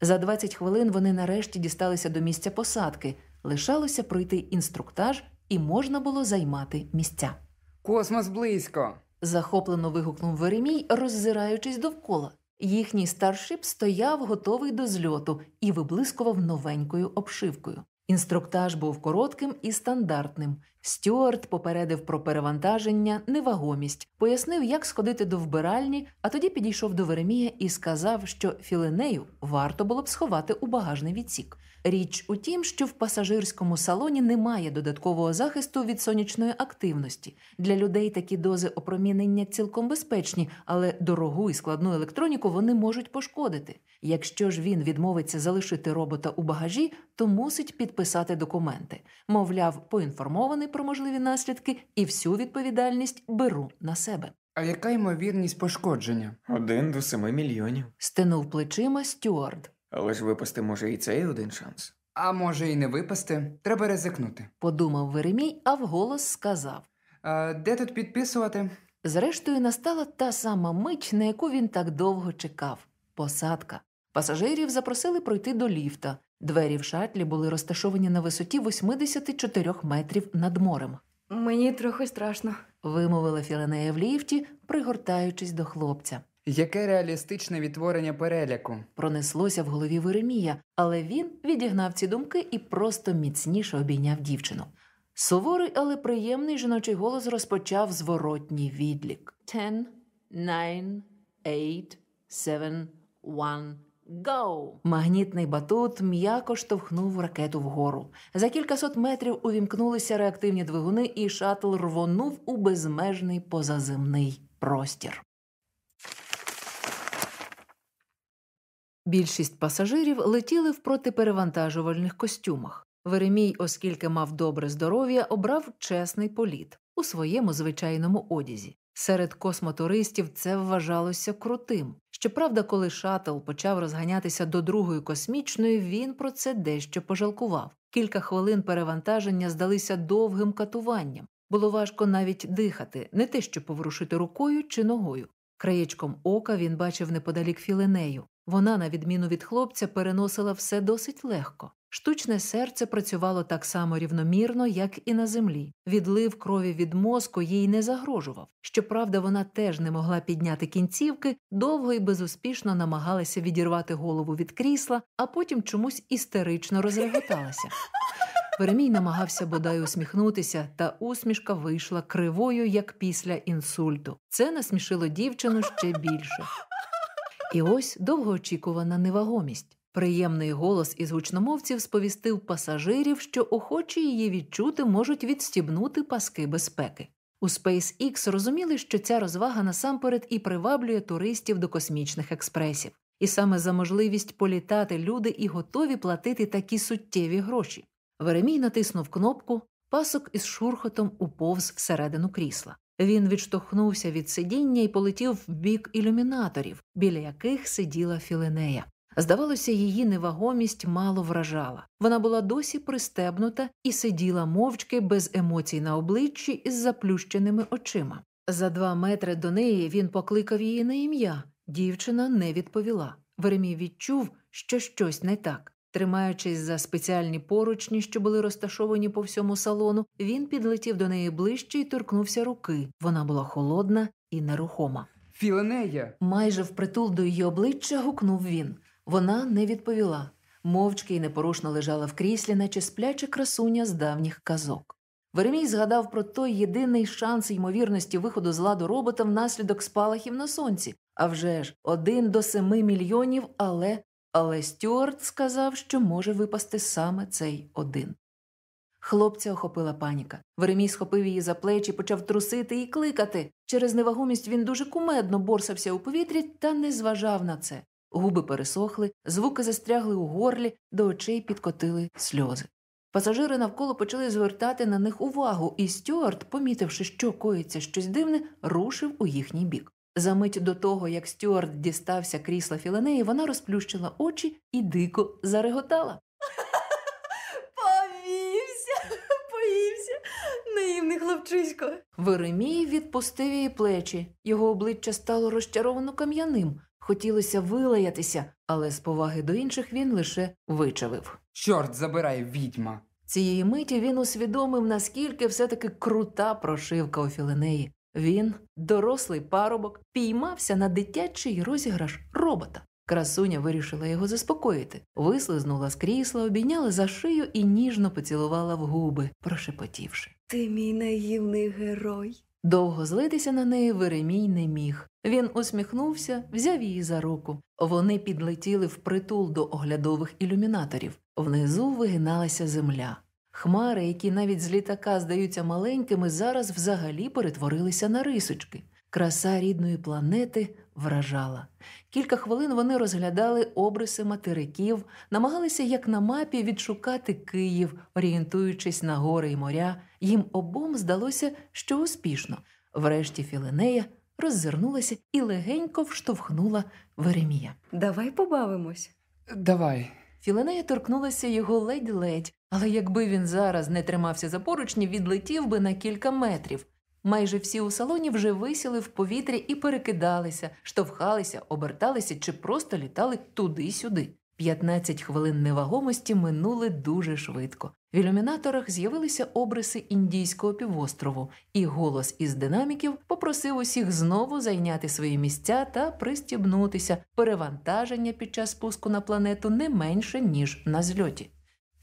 За 20 хвилин вони нарешті дісталися до місця посадки. Лишалося пройти інструктаж, і можна було займати місця. Космос близько. Захоплено вигукнув Веремій, роззираючись довкола. Їхній старшип стояв готовий до зльоту і виблискував новенькою обшивкою. Інструктаж був коротким і стандартним. Стюарт попередив про перевантаження, невагомість, пояснив, як сходити до вбиральні, а тоді підійшов до Веремія і сказав, що філинею варто було б сховати у багажний відсік. Річ у тім, що в пасажирському салоні немає додаткового захисту від сонячної активності. Для людей такі дози опромінення цілком безпечні, але дорогу і складну електроніку вони можуть пошкодити. Якщо ж він відмовиться залишити робота у багажі, то мусить підписати документи. Мовляв, поінформований про можливі наслідки і всю відповідальність беру на себе. А яка ймовірність пошкодження? Один до семи мільйонів. Стенув плечима Стюард. Але ж випасти може і цей один шанс. А може і не випасти? Треба ризикнути. Подумав Веремій, а вголос сказав. А, де тут підписувати? Зрештою, настала та сама мить, на яку він так довго чекав посадка. Пасажирів запросили пройти до ліфта. Двері в шатлі були розташовані на висоті 84 метрів над морем. Мені трохи страшно. Вимовила Філенея в ліфті, пригортаючись до хлопця. Яке реалістичне відтворення переляку? Пронеслося в голові Веремія, але він відігнав ці думки і просто міцніше обійняв дівчину. Суворий, але приємний жіночий голос розпочав зворотній відлік. Ten, nine, eight, seven, one, go! Магнітний батут м'яко штовхнув ракету вгору. За кількасот метрів увімкнулися реактивні двигуни, і шатл рвонув у безмежний позаземний простір. Більшість пасажирів летіли в протиперевантажувальних костюмах. Веремій, оскільки мав добре здоров'я, обрав чесний політ у своєму звичайному одязі. Серед космотуристів це вважалося крутим. Щоправда, коли шатл почав розганятися до другої космічної, він про це дещо пожалкував. Кілька хвилин перевантаження здалися довгим катуванням. Було важко навіть дихати, не те, що поворушити рукою чи ногою. Краєчком ока він бачив неподалік філенею. Вона, на відміну від хлопця, переносила все досить легко. Штучне серце працювало так само рівномірно, як і на землі. Відлив крові від мозку їй не загрожував. Щоправда, вона теж не могла підняти кінцівки, довго і безуспішно намагалася відірвати голову від крісла, а потім чомусь істерично розреготалася. Веремій намагався бодай усміхнутися, та усмішка вийшла кривою, як після інсульту. Це насмішило дівчину ще більше. І ось довгоочікувана невагомість. Приємний голос із гучномовців сповістив пасажирів, що охочі її відчути можуть відстібнути паски безпеки. У SpaceX розуміли, що ця розвага насамперед і приваблює туристів до космічних експресів. І саме за можливість політати люди і готові платити такі суттєві гроші. Веремій натиснув кнопку, пасок із шурхотом уповз всередину крісла. Він відштовхнувся від сидіння і полетів в бік ілюмінаторів, біля яких сиділа Філенея. Здавалося, її невагомість мало вражала. Вона була досі пристебнута і сиділа мовчки без емоцій на обличчі із заплющеними очима. За два метри до неї він покликав її на ім'я. Дівчина не відповіла. Веремій відчув, що щось не так. Тримаючись за спеціальні поручні, що були розташовані по всьому салону, він підлетів до неї ближче і торкнувся руки. Вона була холодна і нерухома. Філенея! Майже впритул до її обличчя гукнув він. Вона не відповіла. Мовчки й непорушно лежала в кріслі, наче спляча красуня з давніх казок. Веремій згадав про той єдиний шанс ймовірності виходу з ладу робота внаслідок спалахів на сонці. А вже ж, один до семи мільйонів, але. Але Стюарт сказав, що може випасти саме цей один. Хлопця охопила паніка. Веремій схопив її за плечі, почав трусити і кликати. Через невагомість він дуже кумедно борсався у повітрі та не зважав на це. Губи пересохли, звуки застрягли у горлі, до очей підкотили сльози. Пасажири навколо почали звертати на них увагу, і Стюарт, помітивши, що коїться щось дивне, рушив у їхній бік. За мить до того, як Стюарт дістався крісла Філенеї, вона розплющила очі і дико зареготала. Повівся, поївся, наївний хлопчисько. Веремій відпустив її плечі. Його обличчя стало розчаровано кам'яним. Хотілося вилаятися, але з поваги до інших він лише вичавив. Чорт забирай, відьма! Цієї миті він усвідомив, наскільки все-таки крута прошивка у Філенеї. Він, дорослий парубок, піймався на дитячий розіграш робота. Красуня вирішила його заспокоїти, вислизнула з крісла, обійняла за шию і ніжно поцілувала в губи, прошепотівши. Ти мій наївний герой. Довго злитися на неї Веремій не міг. Він усміхнувся, взяв її за руку. Вони підлетіли впритул до оглядових ілюмінаторів. Внизу вигиналася земля. Хмари, які навіть з літака здаються маленькими, зараз взагалі перетворилися на рисочки. Краса рідної планети вражала. Кілька хвилин вони розглядали обриси материків, намагалися, як на мапі, відшукати Київ, орієнтуючись на гори й моря. Їм обом здалося, що успішно. Врешті Філенея роззирнулася і легенько вштовхнула Веремія. Давай побавимось. Давай. Філенея торкнулася його ледь-ледь, але якби він зараз не тримався за поручні, відлетів би на кілька метрів. Майже всі у салоні вже висіли в повітрі і перекидалися, штовхалися, оберталися чи просто літали туди-сюди. 15 хвилин невагомості минули дуже швидко. В ілюмінаторах з'явилися обриси індійського півострову, і голос із динаміків попросив усіх знову зайняти свої місця та пристібнутися. Перевантаження під час спуску на планету не менше, ніж на зльоті.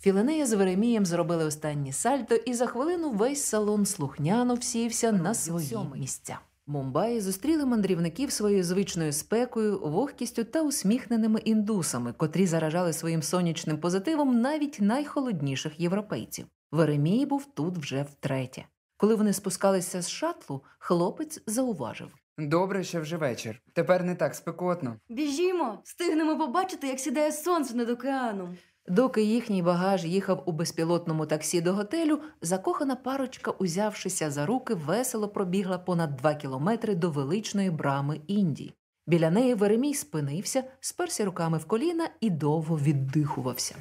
Філенея з Веремієм зробили останні сальто, і за хвилину весь салон слухняно всівся на свої місця. Мумбаї зустріли мандрівників своєю звичною спекою, вогкістю та усміхненими індусами, котрі заражали своїм сонячним позитивом навіть найхолодніших європейців. Веремій був тут вже втретє. Коли вони спускалися з шатлу, хлопець зауважив. Добре, що вже вечір. Тепер не так спекотно. Біжімо, встигнемо побачити, як сідає сонце над океаном. Доки їхній багаж їхав у безпілотному таксі до готелю, закохана парочка, узявшися за руки, весело пробігла понад два кілометри до величної брами Індії. Біля неї Веремій спинився, сперся руками в коліна і довго віддихувався.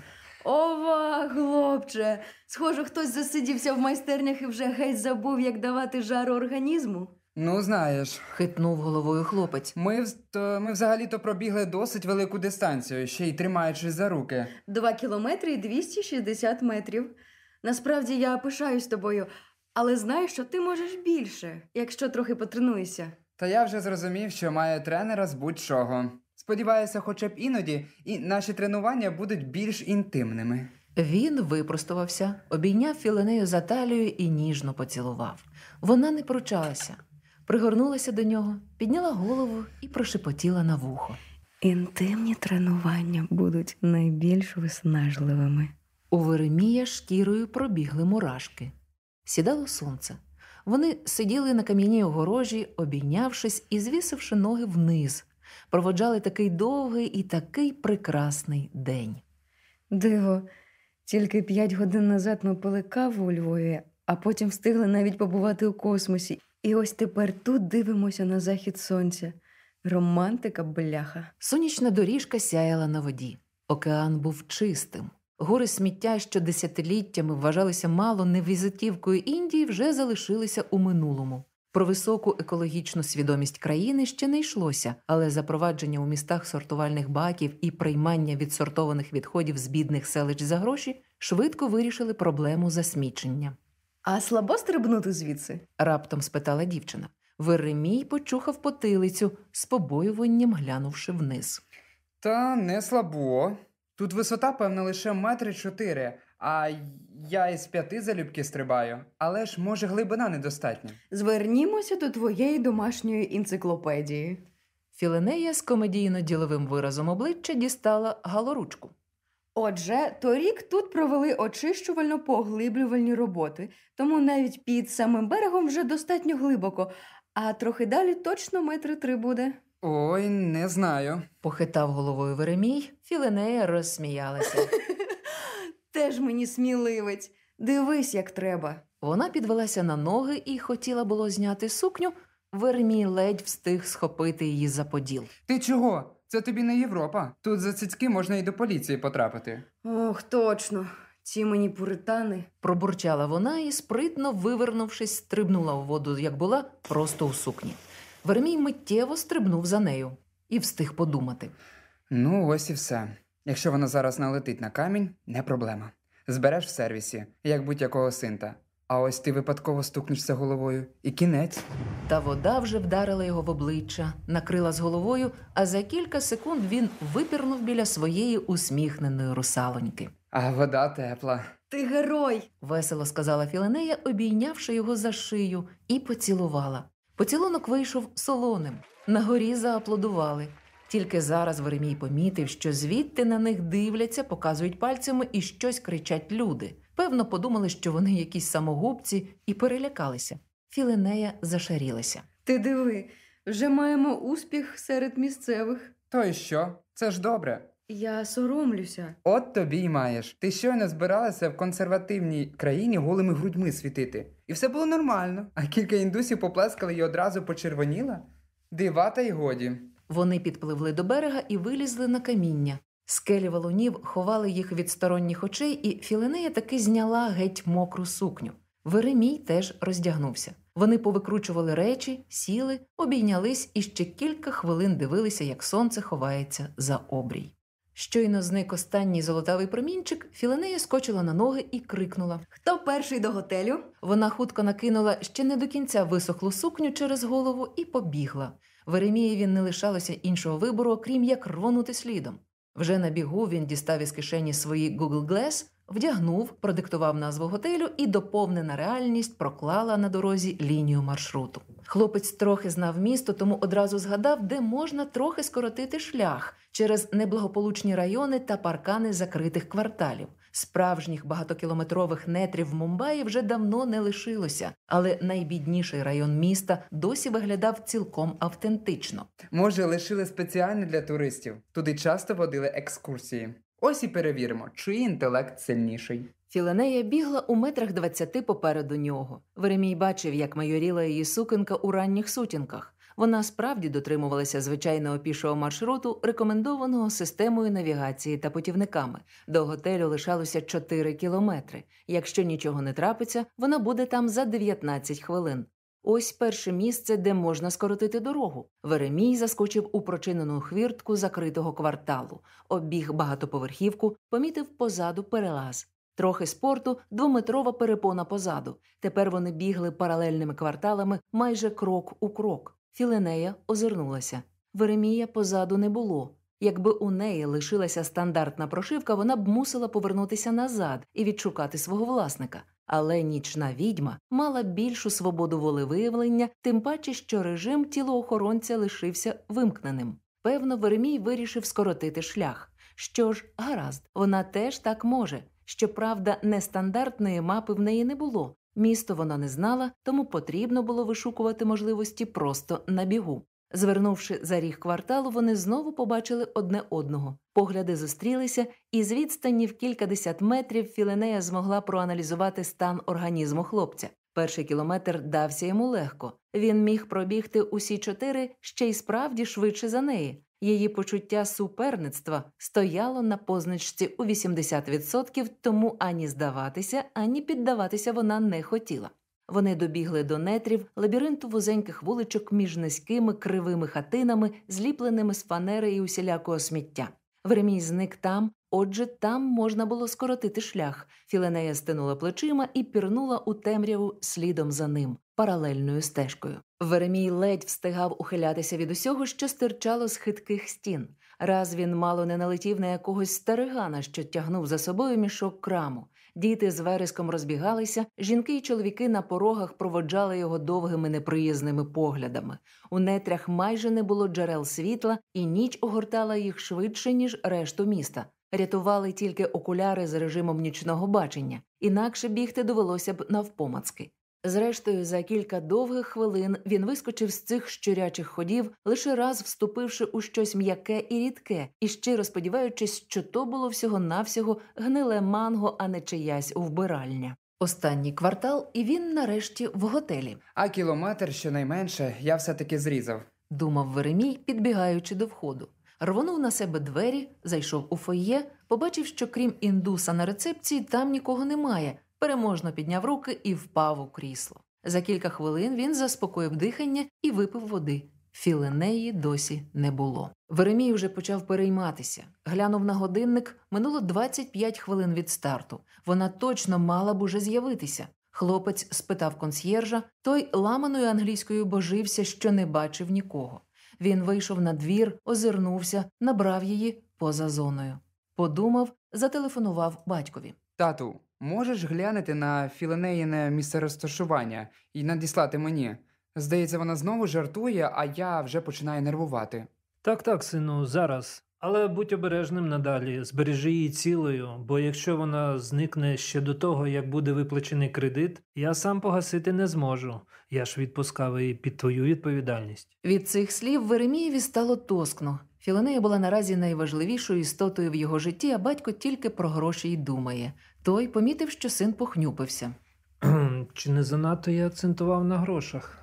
Ова, хлопче. Схоже, хтось засидівся в майстернях і вже геть забув, як давати жару організму. Ну, знаєш, Хитнув головою хлопець. ми, вз- то, ми взагалі-то пробігли досить велику дистанцію, ще й тримаючись за руки. Два кілометри і 260 метрів. Насправді я пишаюсь тобою, але знаю, що ти можеш більше, якщо трохи потренуєшся. Та я вже зрозумів, що маю тренера з будь-чого. Сподіваюся, хоча б іноді і наші тренування будуть більш інтимними. Він випростувався, обійняв Філенею за талію і ніжно поцілував. Вона не пручалася, пригорнулася до нього, підняла голову і прошепотіла на вухо. Інтимні тренування будуть найбільш виснажливими. У Веремія шкірою пробігли мурашки. Сідало сонце. Вони сиділи на кам'яній огорожі, обійнявшись і звісивши ноги вниз, проводжали такий довгий і такий прекрасний день. Диво, Тільки п'ять годин назад ми пили каву у Львові, а потім встигли навіть побувати у космосі. І ось тепер тут дивимося на захід сонця. Романтика бляха. Сонячна доріжка сяяла на воді. Океан був чистим. Гори сміття, що десятиліттями вважалися мало не візитівкою Індії, вже залишилися у минулому. Про високу екологічну свідомість країни ще не йшлося, але запровадження у містах сортувальних баків і приймання відсортованих відходів з бідних селищ за гроші швидко вирішили проблему засмічення. А слабо стрибнути звідси? Раптом спитала дівчина. Веремій почухав потилицю, з побоюванням глянувши вниз. Та не слабо. Тут висота, певно, лише метри чотири, а я із п'яти залюбки стрибаю. Але ж, може, глибина недостатня. Звернімося до твоєї домашньої енциклопедії. Філенея з комедійно-діловим виразом обличчя дістала галоручку. Отже, торік тут провели очищувально-поглиблювальні роботи, тому навіть під самим берегом вже достатньо глибоко, а трохи далі точно метри три буде. Ой, не знаю. Похитав головою Веремій, Філенея розсміялася. Теж мені сміливець. Дивись, як треба. Вона підвелася на ноги і хотіла було зняти сукню. Веремій ледь встиг схопити її за поділ. Ти чого? Це тобі не Європа. Тут за цицьки можна і до поліції потрапити. Ох, точно. Ці мені пуритани. Пробурчала вона і, спритно вивернувшись, стрибнула в воду, як була, просто у сукні. Веремій миттєво стрибнув за нею і встиг подумати. Ну, ось і все. Якщо вона зараз налетить на камінь, не проблема. Збереш в сервісі, як будь-якого синта. А ось ти випадково стукнешся головою і кінець. Та вода вже вдарила його в обличчя, накрила з головою, а за кілька секунд він випірнув біля своєї усміхненої русалоньки. А вода тепла. Ти герой. Весело сказала Філенея, обійнявши його за шию, і поцілувала. Поцілунок вийшов солоним. На горі зааплодували. Тільки зараз Веремій помітив, що звідти на них дивляться, показують пальцями і щось кричать люди. Певно, подумали, що вони якісь самогубці, і перелякалися. Філенея зашарілася. Ти диви, вже маємо успіх серед місцевих. То й що? Це ж добре. Я соромлюся. От тобі й маєш. Ти щойно збиралася в консервативній країні голими грудьми світити. І все було нормально. А кілька індусів поплескали і одразу почервоніла. Дива та й годі. Вони підпливли до берега і вилізли на каміння. Скелі валунів ховали їх від сторонніх очей, і Філенея таки зняла геть мокру сукню. Веремій теж роздягнувся. Вони повикручували речі, сіли, обійнялись і ще кілька хвилин дивилися, як сонце ховається за обрій. Щойно зник останній золотавий промінчик, Філенея скочила на ноги і крикнула. Хто перший до готелю? Вона хутко накинула ще не до кінця висохлу сукню через голову і побігла. Веремієві не лишалося іншого вибору, окрім як рвонути слідом. Вже на бігу він дістав із кишені свої Google Glass, вдягнув, продиктував назву готелю і доповнена реальність проклала на дорозі лінію маршруту. Хлопець трохи знав місто, тому одразу згадав, де можна трохи скоротити шлях через неблагополучні райони та паркани закритих кварталів. Справжніх багатокілометрових нетрів в Мумбаї вже давно не лишилося, але найбідніший район міста досі виглядав цілком автентично. Може, лишили спеціально для туристів. Туди часто водили екскурсії. Ось і перевіримо, чий інтелект сильніший. Філенея бігла у метрах двадцяти попереду нього. Веремій бачив, як майоріла її сукенка у ранніх сутінках. Вона справді дотримувалася звичайного пішого маршруту, рекомендованого системою навігації та путівниками. До готелю лишалося 4 кілометри. Якщо нічого не трапиться, вона буде там за 19 хвилин. Ось перше місце, де можна скоротити дорогу. Веремій заскочив у прочинену хвіртку закритого кварталу, обіг багатоповерхівку, помітив позаду перелаз. Трохи спорту, двометрова перепона позаду. Тепер вони бігли паралельними кварталами майже крок у крок. Філенея озирнулася. Веремія позаду не було. Якби у неї лишилася стандартна прошивка, вона б мусила повернутися назад і відшукати свого власника. Але нічна відьма мала більшу свободу волевиявлення, тим паче, що режим тілоохоронця лишився вимкненим. Певно, Веремій вирішив скоротити шлях. Що ж, гаразд, вона теж так може. Щоправда, нестандартної мапи в неї не було. Місто вона не знала, тому потрібно було вишукувати можливості просто на бігу. Звернувши за ріг кварталу, вони знову побачили одне одного. Погляди зустрілися, і з відстані в кількадесят метрів Філенея змогла проаналізувати стан організму хлопця. Перший кілометр дався йому легко. Він міг пробігти усі чотири ще й справді швидше за неї. Її почуття суперництва стояло на позначці у 80%, тому ані здаватися, ані піддаватися вона не хотіла. Вони добігли до нетрів лабіринту вузеньких вуличок між низькими кривими хатинами, зліпленими з фанери і усілякого сміття. Веремій зник там, отже, там можна було скоротити шлях. Філенея стинула плечима і пірнула у темряву слідом за ним, паралельною стежкою. Веремій ледь встигав ухилятися від усього, що стирчало з хитких стін. Раз він мало не налетів на якогось старигана, що тягнув за собою мішок краму. Діти з вереском розбігалися, жінки й чоловіки на порогах проводжали його довгими неприязними поглядами. У нетрях майже не було джерел світла, і ніч огортала їх швидше, ніж решту міста. Рятували тільки окуляри з режимом нічного бачення, інакше бігти довелося б навпомацки. Зрештою, за кілька довгих хвилин він вискочив з цих щурячих ходів, лише раз вступивши у щось м'яке і рідке, і щиро сподіваючись, що то було всього-навсього гниле манго, а не чиясь вбиральня. Останній квартал, і він нарешті в готелі, А кілометр щонайменше я все-таки зрізав. думав Веремій, підбігаючи до входу. Рвонув на себе двері, зайшов у фоє, побачив, що крім індуса на рецепції там нікого немає, переможно підняв руки і впав у крісло. За кілька хвилин він заспокоїв дихання і випив води. Філенеї досі не було. Веремій вже почав перейматися. Глянув на годинник, минуло 25 хвилин від старту. Вона точно мала б уже з'явитися. Хлопець спитав консьєржа, той ламаною англійською божився, що не бачив нікого. Він вийшов на двір, озирнувся, набрав її поза зоною. Подумав, зателефонував батькові. Тату, можеш глянути на філенеїне місце розташування і надіслати мені? Здається, вона знову жартує, а я вже починаю нервувати. Так, так, сину, зараз. Але будь обережним надалі, збережи її цілою, бо якщо вона зникне ще до того, як буде виплачений кредит, я сам погасити не зможу. Я ж відпускав її під твою відповідальність. Від цих слів Веремієві стало тоскно. Філонея була наразі найважливішою істотою в його житті, а батько тільки про гроші й думає. Той помітив, що син похнюпився. Чи не занадто я акцентував на грошах?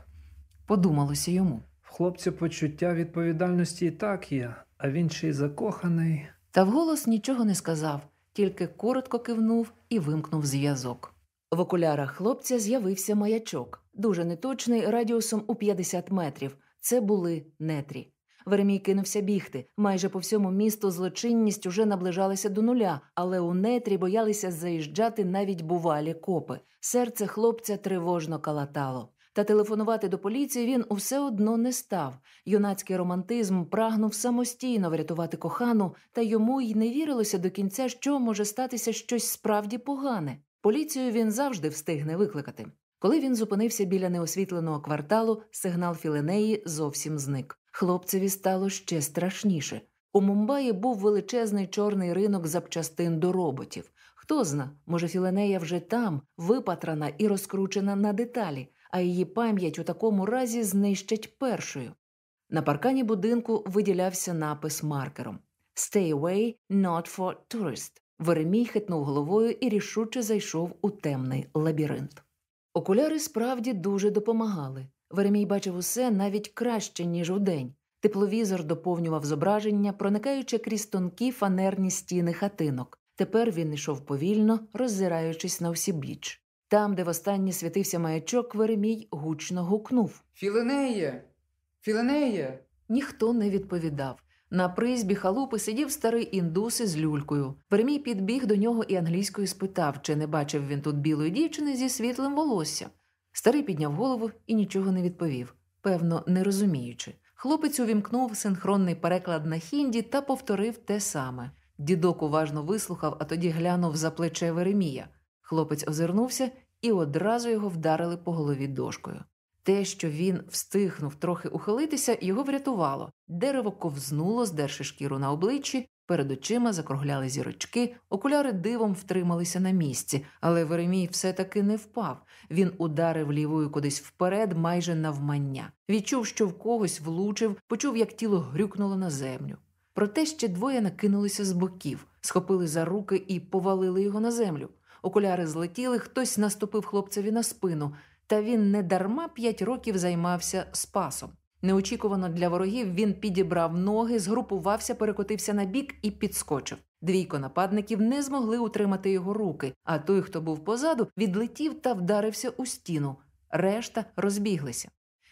Подумалося йому. В хлопця почуття відповідальності і так є, а він ще й закоханий. Та вголос нічого не сказав, тільки коротко кивнув і вимкнув зв'язок. В окулярах хлопця з'явився маячок, дуже неточний, радіусом у 50 метрів. Це були нетрі. Веремій кинувся бігти. Майже по всьому місту злочинність уже наближалася до нуля, але у нетрі боялися заїжджати навіть бувалі копи. Серце хлопця тривожно калатало. Та телефонувати до поліції він усе одно не став. Юнацький романтизм прагнув самостійно врятувати кохану, та йому й не вірилося до кінця, що може статися щось справді погане. Поліцію він завжди встигне викликати. Коли він зупинився біля неосвітленого кварталу, сигнал Філенеї зовсім зник. Хлопцеві стало ще страшніше. У Мумбаї був величезний чорний ринок запчастин до роботів. Хто зна, може, Філенея вже там, випатрана і розкручена на деталі, а її пам'ять у такому разі знищать першою. На паркані будинку виділявся напис маркером Stay away, not for tourist. Веремій хитнув головою і рішуче зайшов у темний лабіринт. Окуляри справді дуже допомагали. Веремій бачив усе навіть краще, ніж удень. Тепловізор доповнював зображення, проникаючи крізь тонкі фанерні стіни хатинок. Тепер він йшов повільно, роззираючись на всі біч. Там, де востаннє світився маячок, Веремій гучно гукнув. Філенеє! Філенеє! Ніхто не відповідав. На призбі халупи сидів старий індус із люлькою. Веремій підбіг до нього і англійською спитав, чи не бачив він тут білої дівчини зі світлим волоссям. Старий підняв голову і нічого не відповів, певно, не розуміючи. Хлопець увімкнув синхронний переклад на хінді та повторив те саме. Дідок уважно вислухав, а тоді глянув за плече Веремія. Хлопець озирнувся і одразу його вдарили по голові дошкою. Те, що він встигнув трохи ухилитися, його врятувало. Дерево ковзнуло, здерши шкіру на обличчі, Перед очима закругляли зірочки, окуляри дивом втрималися на місці, але Веремій все-таки не впав. Він ударив лівою кудись вперед, майже навмання. Відчув, що в когось влучив, почув, як тіло грюкнуло на землю. Проте ще двоє накинулися з боків, схопили за руки і повалили його на землю. Окуляри злетіли, хтось наступив хлопцеві на спину, та він не дарма п'ять років займався спасом. Неочікувано для ворогів він підібрав ноги, згрупувався, перекотився на бік і підскочив. Двійко нападників не змогли утримати його руки, а той, хто був позаду, відлетів та вдарився у стіну. Решта розбіглися.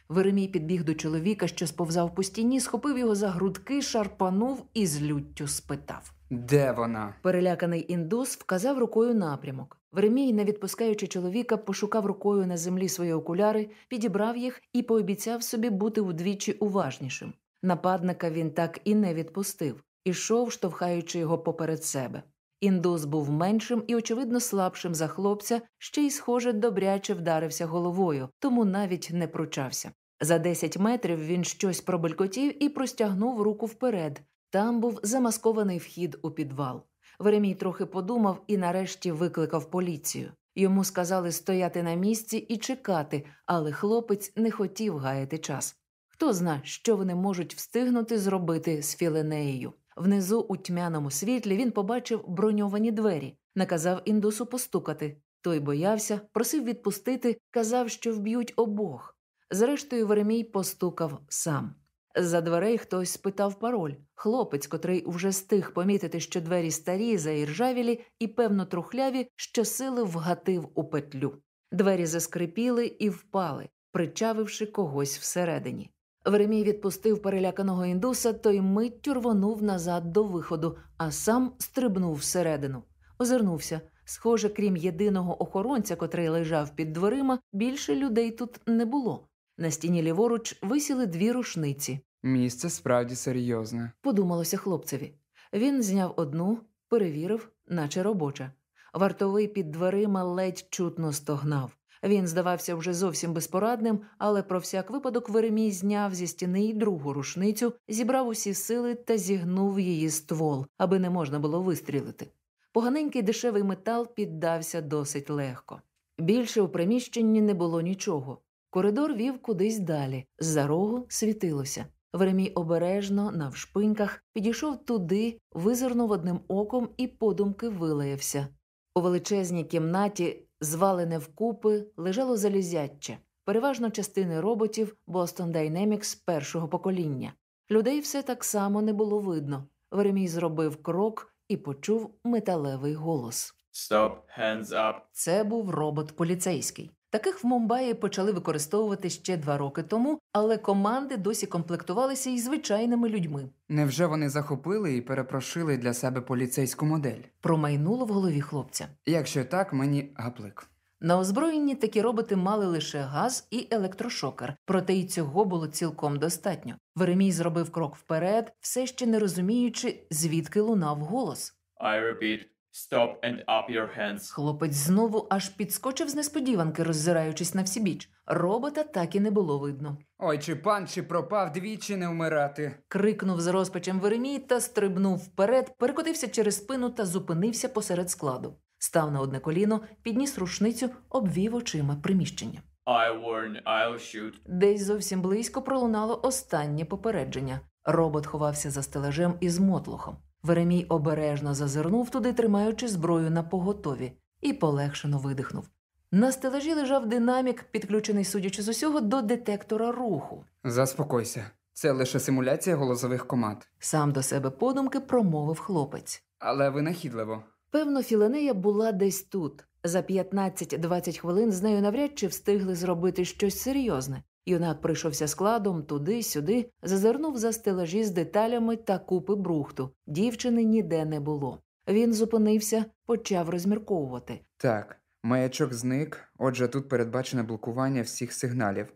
Веремій підбіг до чоловіка, що сповзав по стіні, схопив його за грудки, шарпанув і з люттю спитав. Де вона? Переляканий індус вказав рукою напрямок. Веремій, не відпускаючи чоловіка, пошукав рукою на землі свої окуляри, підібрав їх і пообіцяв собі бути удвічі уважнішим. Нападника він так і не відпустив, ішов, штовхаючи його поперед себе. Індус був меншим і, очевидно, слабшим за хлопця, ще й, схоже, добряче вдарився головою, тому навіть не пручався. За десять метрів він щось пробелькотів і простягнув руку вперед. Там був замаскований вхід у підвал. Веремій трохи подумав і нарешті викликав поліцію. Йому сказали стояти на місці і чекати, але хлопець не хотів гаяти час. Хто зна, що вони можуть встигнути зробити з філенеєю. Внизу у тьмяному світлі він побачив броньовані двері, наказав індусу постукати. Той боявся, просив відпустити, казав, що вб'ють обох. Зрештою, Веремій постукав сам. За дверей хтось спитав пароль. Хлопець, котрий вже стиг помітити, що двері старі, заіржавілі і, певно, трухляві, щосили вгатив у петлю. Двері заскрипіли і впали, причавивши когось всередині. Веремій відпустив переляканого індуса, той миттю рвонув назад до виходу, а сам стрибнув всередину. Озирнувся. Схоже, крім єдиного охоронця, котрий лежав під дверима, більше людей тут не було. На стіні ліворуч висіли дві рушниці. Місце справді серйозне. Подумалося хлопцеві. Він зняв одну, перевірив, наче робоча. Вартовий під дверима ледь чутно стогнав. Він здавався вже зовсім безпорадним, але про всяк випадок Веремій зняв зі стіни й другу рушницю, зібрав усі сили та зігнув її ствол, аби не можна було вистрілити. Поганенький дешевий метал піддався досить легко. Більше у приміщенні не було нічого. Коридор вів кудись далі, з-за рогу світилося. Веремій обережно, навшпиньках, підійшов туди, визирнув одним оком і подумки вилаявся. У величезній кімнаті, звалене вкупи, лежало залізяче, переважно частини роботів Boston Dynamics першого покоління. Людей все так само не було видно. Веремій зробив крок і почув металевий голос. Stop, hands up. Це був робот поліцейський. Таких в Мумбаї почали використовувати ще два роки тому, але команди досі комплектувалися й звичайними людьми. Невже вони захопили і перепрошили для себе поліцейську модель? Промайнуло в голові хлопця. Якщо так, мені гаплик. На озброєнні такі роботи мали лише газ і електрошокер, проте й цього було цілком достатньо. Веремій зробив крок вперед, все ще не розуміючи, звідки лунав голос. I repeat, stop and up your hands. Хлопець знову аж підскочив з несподіванки, роззираючись на всібіч. Робота так і не було видно. Ой, чи пан, чи пропав двічі не вмирати. Крикнув з розпачем Веремій та стрибнув вперед, перекотився через спину та зупинився посеред складу. Став на одне коліно, підніс рушницю, обвів очима приміщення. I warn, I'll shoot. Десь зовсім близько пролунало останнє попередження. Робот ховався за стелажем із мотлухом. Веремій обережно зазирнув туди, тримаючи зброю на поготові, і полегшено видихнув. На стелажі лежав динамік, підключений, судячи з усього, до детектора руху. Заспокойся. Це лише симуляція голосових команд. Сам до себе подумки промовив хлопець. Але винахідливо. Певно, Філенея була десь тут. За 15-20 хвилин з нею навряд чи встигли зробити щось серйозне. Юнак прийшовся складом туди-сюди, зазирнув за стелажі з деталями та купи брухту. Дівчини ніде не було. Він зупинився, почав розмірковувати. Так, маячок зник, отже, тут передбачене блокування всіх сигналів.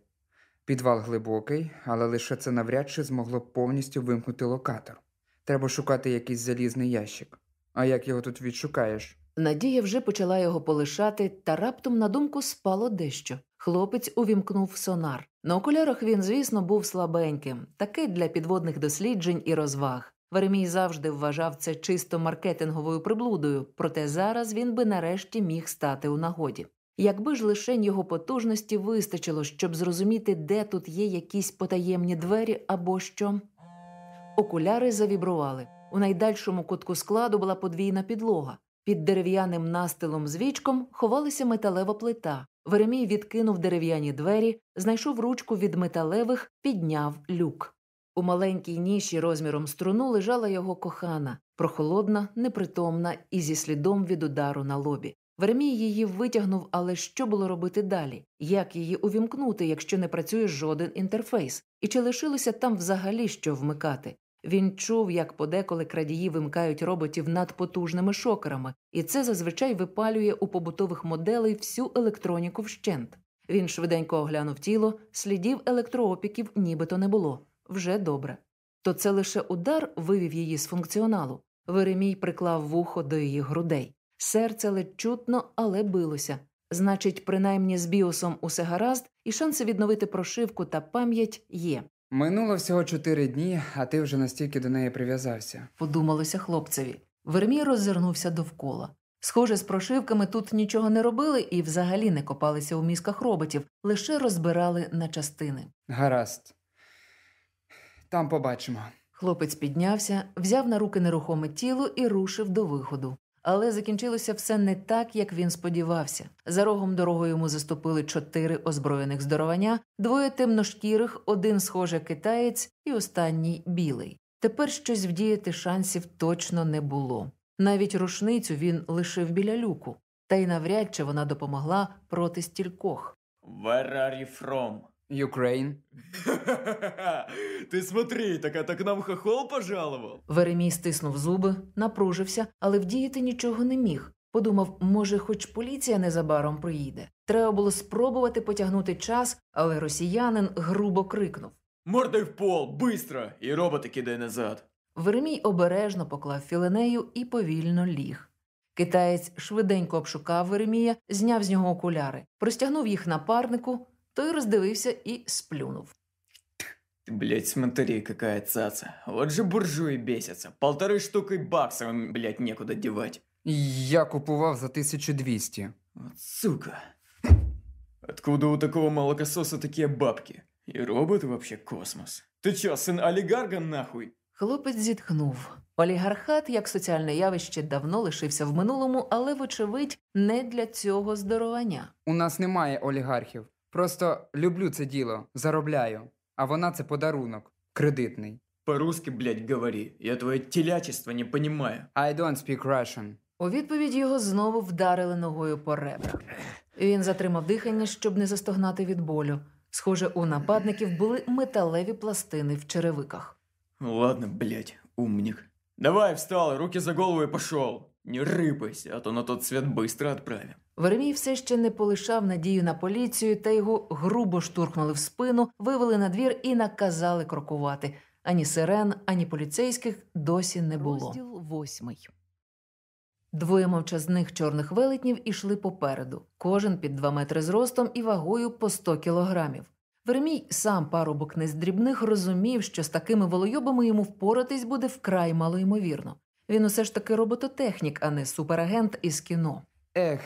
Підвал глибокий, але лише це навряд чи змогло повністю вимкнути локатор. Треба шукати якийсь залізний ящик. А як його тут відшукаєш? Надія вже почала його полишати, та раптом на думку спало дещо. Хлопець увімкнув сонар. На окулярах він, звісно, був слабеньким, таке для підводних досліджень і розваг. Веремій завжди вважав це чисто маркетинговою приблудою, проте зараз він би нарешті міг стати у нагоді. Якби ж лишень його потужності вистачило, щоб зрозуміти, де тут є якісь потаємні двері або що. Окуляри завібрували. У найдальшому кутку складу була подвійна підлога. Під дерев'яним настилом з вічком ховалася металева плита. Веремій відкинув дерев'яні двері, знайшов ручку від металевих, підняв люк. У маленькій ніші розміром струну лежала його кохана, прохолодна, непритомна і зі слідом від удару на лобі. Веремій її витягнув, але що було робити далі? Як її увімкнути, якщо не працює жоден інтерфейс? І чи лишилося там взагалі що вмикати? Він чув, як подеколи крадії вимикають роботів надпотужними шокерами, і це зазвичай випалює у побутових моделей всю електроніку вщент. Він швиденько оглянув тіло, слідів електроопіків нібито не було. Вже добре. То це лише удар вивів її з функціоналу. Веремій приклав вухо до її грудей. Серце ледь чутно, але билося. Значить, принаймні з біосом усе гаразд, і шанси відновити прошивку та пам'ять є. Минуло всього чотири дні, а ти вже настільки до неї прив'язався. подумалося хлопцеві. Вермій роззирнувся довкола. Схоже, з прошивками тут нічого не робили і взагалі не копалися у мізках роботів, лише розбирали на частини. Гаразд. Там побачимо. Хлопець піднявся, взяв на руки нерухоме тіло і рушив до виходу. Але закінчилося все не так, як він сподівався. За рогом дорогою йому заступили чотири озброєних здоровання, двоє темношкірих, один схоже китаєць і останній білий. Тепер щось вдіяти шансів точно не було. Навіть рушницю він лишив біля люку, та й навряд чи вона допомогла проти стількох. Where are you from? Ukraine. Ты смотри, так это к нам хохол пожаловал. Веремій стиснув зуби, напружився, але вдіяти нічого не міг. Подумав, може, хоч поліція незабаром приїде. Треба було спробувати потягнути час, але росіянин грубо крикнув. Мордой в пол, быстро, і роботи кидай назад. Веремій обережно поклав філенею і повільно ліг. Китаєць швиденько обшукав Веремія, зняв з нього окуляри, простягнув їх напарнику, той роздивився і сплюнув. Ты, блядь, смотри, какая цаца. Вот же буржуи бесятся. Полторы штуки баксов им, блядь, некуда девать. Я купував за 1200. Вот сука. Откуда у такого молокососа такие бабки? И робот вообще космос. Ты чё, сын олигарга нахуй? Хлопець зітхнув. Олігархат як соціальне явище давно лишився в минулому, але, вочевидь, не для цього здоровання. У нас немає олігархів. Просто люблю це діло, заробляю. А вона це подарунок, кредитний. По-русски, блядь, говори. Я твое телячество не понимаю. I don't speak Russian. У відповідь його знову вдарили ногою по ребрах. Він затримав дихання, щоб не застогнати від болю. Схоже, у нападників були металеві пластини в черевиках. Ладно, блядь, умник. Давай, встал, руки за голову и пошел. Не рыпайся, а то на тот свет быстро отправим. Веремій все ще не полишав надію на поліцію, та його грубо штурхнули в спину, вивели на двір і наказали крокувати. Ані сирен, ані поліцейських досі не було. Розділ восьмий. Двоє мовчазних чорних велетнів ішли попереду, кожен під два метри зростом і вагою по 100 кілограмів. Веремій, сам парубок не з дрібних, розумів, що з такими волойобами йому впоратись буде вкрай малоймовірно. Він усе ж таки робототехнік, а не суперагент із кіно. Ех,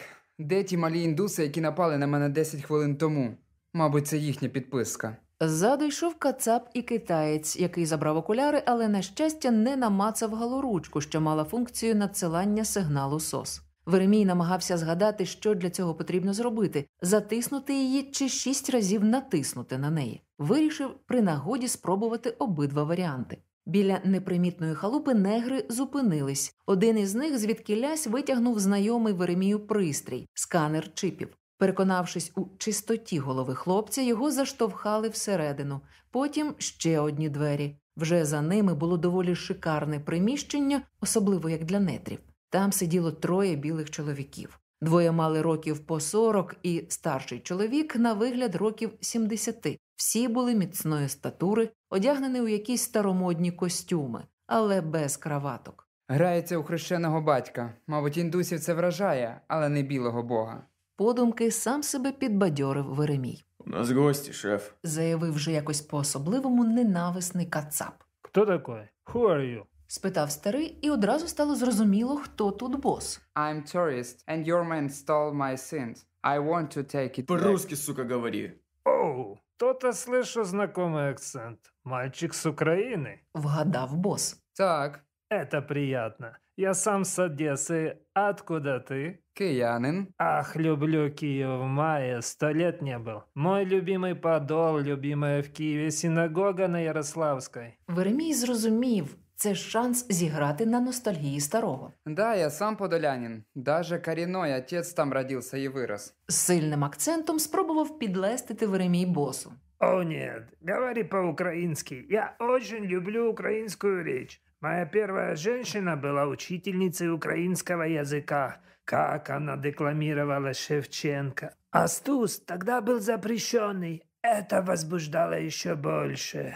де ті малі індуси, які напали на мене 10 хвилин тому? Мабуть, це їхня підписка. Ззаду йшов кацап і китаєць, який забрав окуляри, але, на щастя, не намацав галоручку, що мала функцію надсилання сигналу СОС. Веремій намагався згадати, що для цього потрібно зробити затиснути її чи шість разів натиснути на неї. Вирішив при нагоді спробувати обидва варіанти. Біля непримітної халупи негри зупинились. Один із них звідкілясь витягнув знайомий Веремію пристрій сканер чипів. Переконавшись у чистоті голови хлопця, його заштовхали всередину, потім ще одні двері. Вже за ними було доволі шикарне приміщення, особливо як для нетрів. Там сиділо троє білих чоловіків. Двоє мали років по 40 і старший чоловік на вигляд років 70. Всі були міцної статури, одягнені у якісь старомодні костюми, але без краваток. Грається у хрещеного батька. Мабуть, індусів це вражає, але не білого бога. Подумки сам себе підбадьорив Веремій, У нас гости, шеф. заявив вже якось по-особливому ненависний кацап. Кто такой? Who are you? спитав старий, і одразу стало зрозуміло, хто тут бос. I'm tourist, and your man stole my sins. I want to take it. По-русски, сука, говори. Оу, то-то слышу знакомый акцент. Мальчик с Украины. Вгадав бос. Так, Это приятно. Я сам с Одессы. Откуда ты? киянин. Ах, люблю Киев в мае, сто лет не был. Мой любимый подол, любимая в Киеве синагога на Ярославской. Веремій зрозумів, це шанс зіграти на ностальгії старого. Да, я сам подолянин. Даже коренной отец там родился и вырос. З сильним акцентом спробував підлестити Веремій босу. О нет, говори по-украински. Я очень люблю украинскую речь. Моя первая женщина была учительницей украинского языка. Как она декламировала Шевченко. А стус тогда был запрещенный. Это возбуждало еще больше.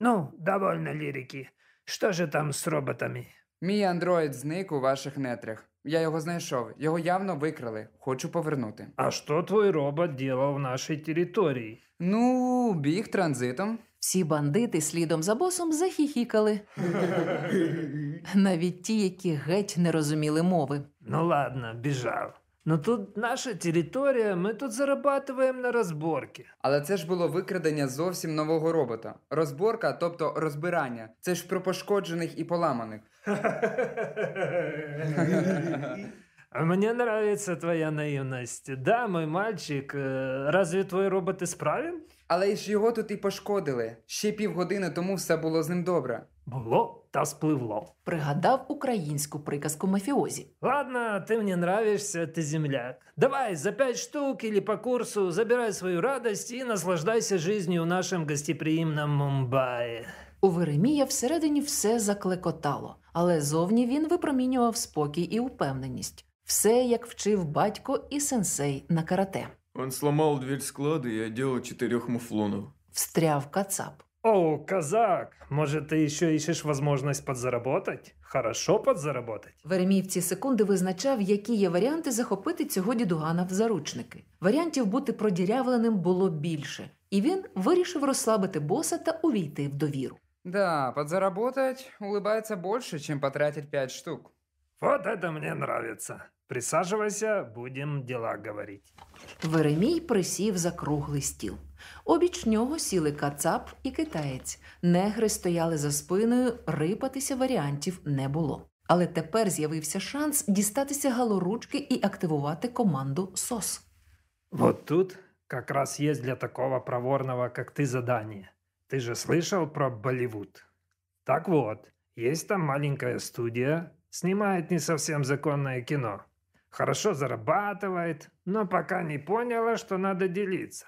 Ну, довольно лирики. Что же там с роботами? Мій андроїд зник у ваших нетрях. Я його знайшов. Його явно викрали. Хочу повернути. А что твой робот делал в нашей территории? Ну, біг транзитом. Всі бандити слідом за босом захіхікали. Навіть ті, які геть не розуміли мови. Ну ладно, бежал. Но тут наша территория, мы тут зарабатываем на разборке. Але це ж було викрадення зовсім нового робота. Розборка, тобто розбирання. Це ж про пошкоджених і поламаних. А Мне нравится твоя наивность. Да, мой мальчик, э, разве твой робот исправен? Але ж його тут і пошкодили. Ще півгодини тому все було з ним добре. Було та спливло. Пригадав українську приказку мафіозі. Ладно, ты мне нравишься, ты земляк. Давай, за пять штук или по курсу забирай свою радость и наслаждайся жизнью в нашем гостеприимном Мумбаи. У Веремія всередині все заклекотало, але зовні він випромінював спокій і упевненість. Все, як вчив батько і сенсей на карате. Он сломал дверь склада и одел четырех муфлонов. Встряв кацап. О, казак, может, ты еще ищешь возможность подзаработать? Хорошо подзаработать? Веремій в ці секунди визначав, які є варіанти захопити цього дідугана в заручники. Варіантів бути продірявленим було більше, і він вирішив розслабити боса та увійти в довіру. Да, подзаработать улыбается больше, чем потратить пять штук. Вот это мне нравится. Присаживайся, будем дела говорить. Веремій присів за круглий стіл. Обіч нього сіли кацап і китаєць. Негри стояли за спиною, рипатися варіантів не було. Але тепер з'явився шанс дістатися галоручки і активувати команду СОС. Вот тут как раз есть для такого проворного, как ты, задание. Ты же слышал про Болливуд? Так вот, есть там маленькая студия, снимает не совсем законное кино. Хорошо зарабатывает, но пока не поняла, что надо делиться.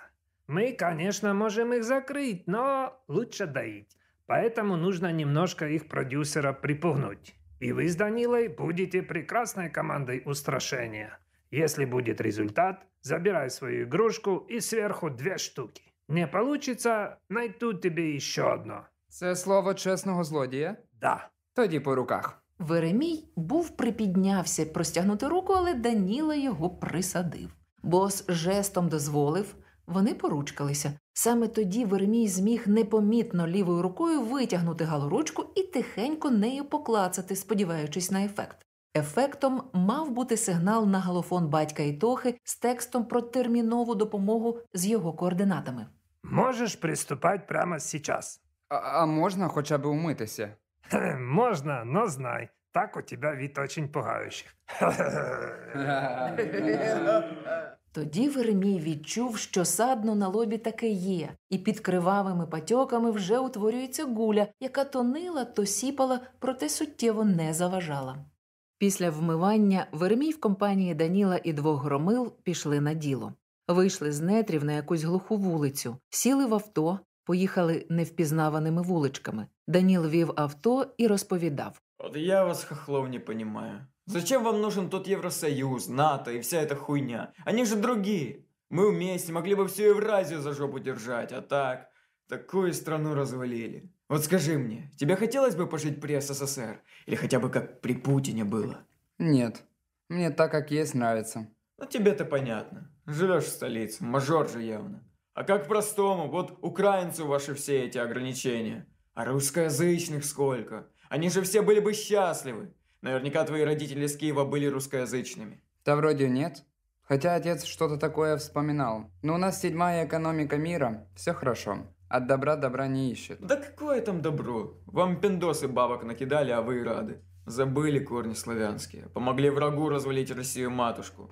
Мы, конечно, можем их закрыть, но лучше доить. Поэтому нужно немножко их продюсера припугнуть. И вы с Данилой будете прекрасной командой устрашения. Если будет результат, забирай свою игрушку и сверху две штуки. Не получится, найду тебе еще одно. Це слово чесного злодія? Да. Тоді по руках. Веремій був припіднявся простягнути руку, але Даніла його присадив. Бос жестом дозволив, вони поручкалися. Саме тоді Веремій зміг непомітно лівою рукою витягнути галоручку і тихенько нею поклацати, сподіваючись на ефект. Ефектом мав бути сигнал на галофон батька і Тохи з текстом про термінову допомогу з його координатами. Можешь приступать прямо сейчас. А, а можна хоча б умитися? Хе, Можно, но знай, так у тебя вид очень пугающий. Тоді Веремій відчув, що садно на лобі таки є, і під кривавими патьоками вже утворюється гуля, яка то нила, то сіпала, проте суттєво не заважала. Після вмивання Веремій в компанії Даніла і двох громил пішли на діло. Вийшли з нетрів на якусь глуху вулицю, сіли в авто, поїхали невпізнаваними вуличками. Даніл вів авто і розповідав. Вот я вас, хохлов, не понимаю. Зачем вам нужен тот Евросоюз, НАТО и вся эта хуйня? Они же другие. Мы вместе могли бы всю Евразию за жопу держать, а так... Такую страну развалили. Вот скажи мне, тебе хотелось бы пожить при СССР? Или хотя бы как при Путине было? Нет. Мне так, как есть, нравится. Ну тебе-то понятно. Живешь в столице, мажор же явно. А как простому, вот украинцу ваши все эти ограничения. А русскоязычных сколько? Они же все были бы счастливы. Наверняка твои родители с Киева были русскоязычными. Да вроде нет. Хотя отец что-то такое вспоминал. Но у нас седьмая экономика мира, все хорошо. От добра добра не ищет. Да какое там добро? Вам пиндосы бабок накидали, а вы и рады. Забыли корни славянские. Помогли врагу развалить Россию-матушку.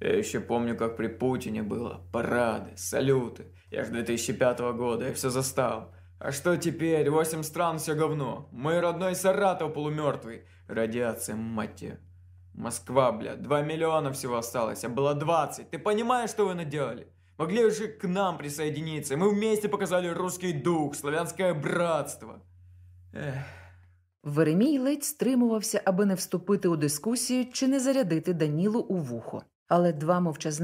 Я еще помню, как при Путине было. Парады, салюты. Я ж 2005 года, я все застал. А что теперь? Восемь стран, все говно. Мой родной Саратов полумертвый. Радиация, мать ее. Москва, бля, 2 миллиона всего осталось, а было 20. Ты понимаешь, что вы наделали? Могли же к нам присоединиться. Мы вместе показали русский дух, славянское братство. Эх. Веремій ледь стримувався, аби не вступити у дискусію чи не зарядити Данілу у вухо. Але два мовчазни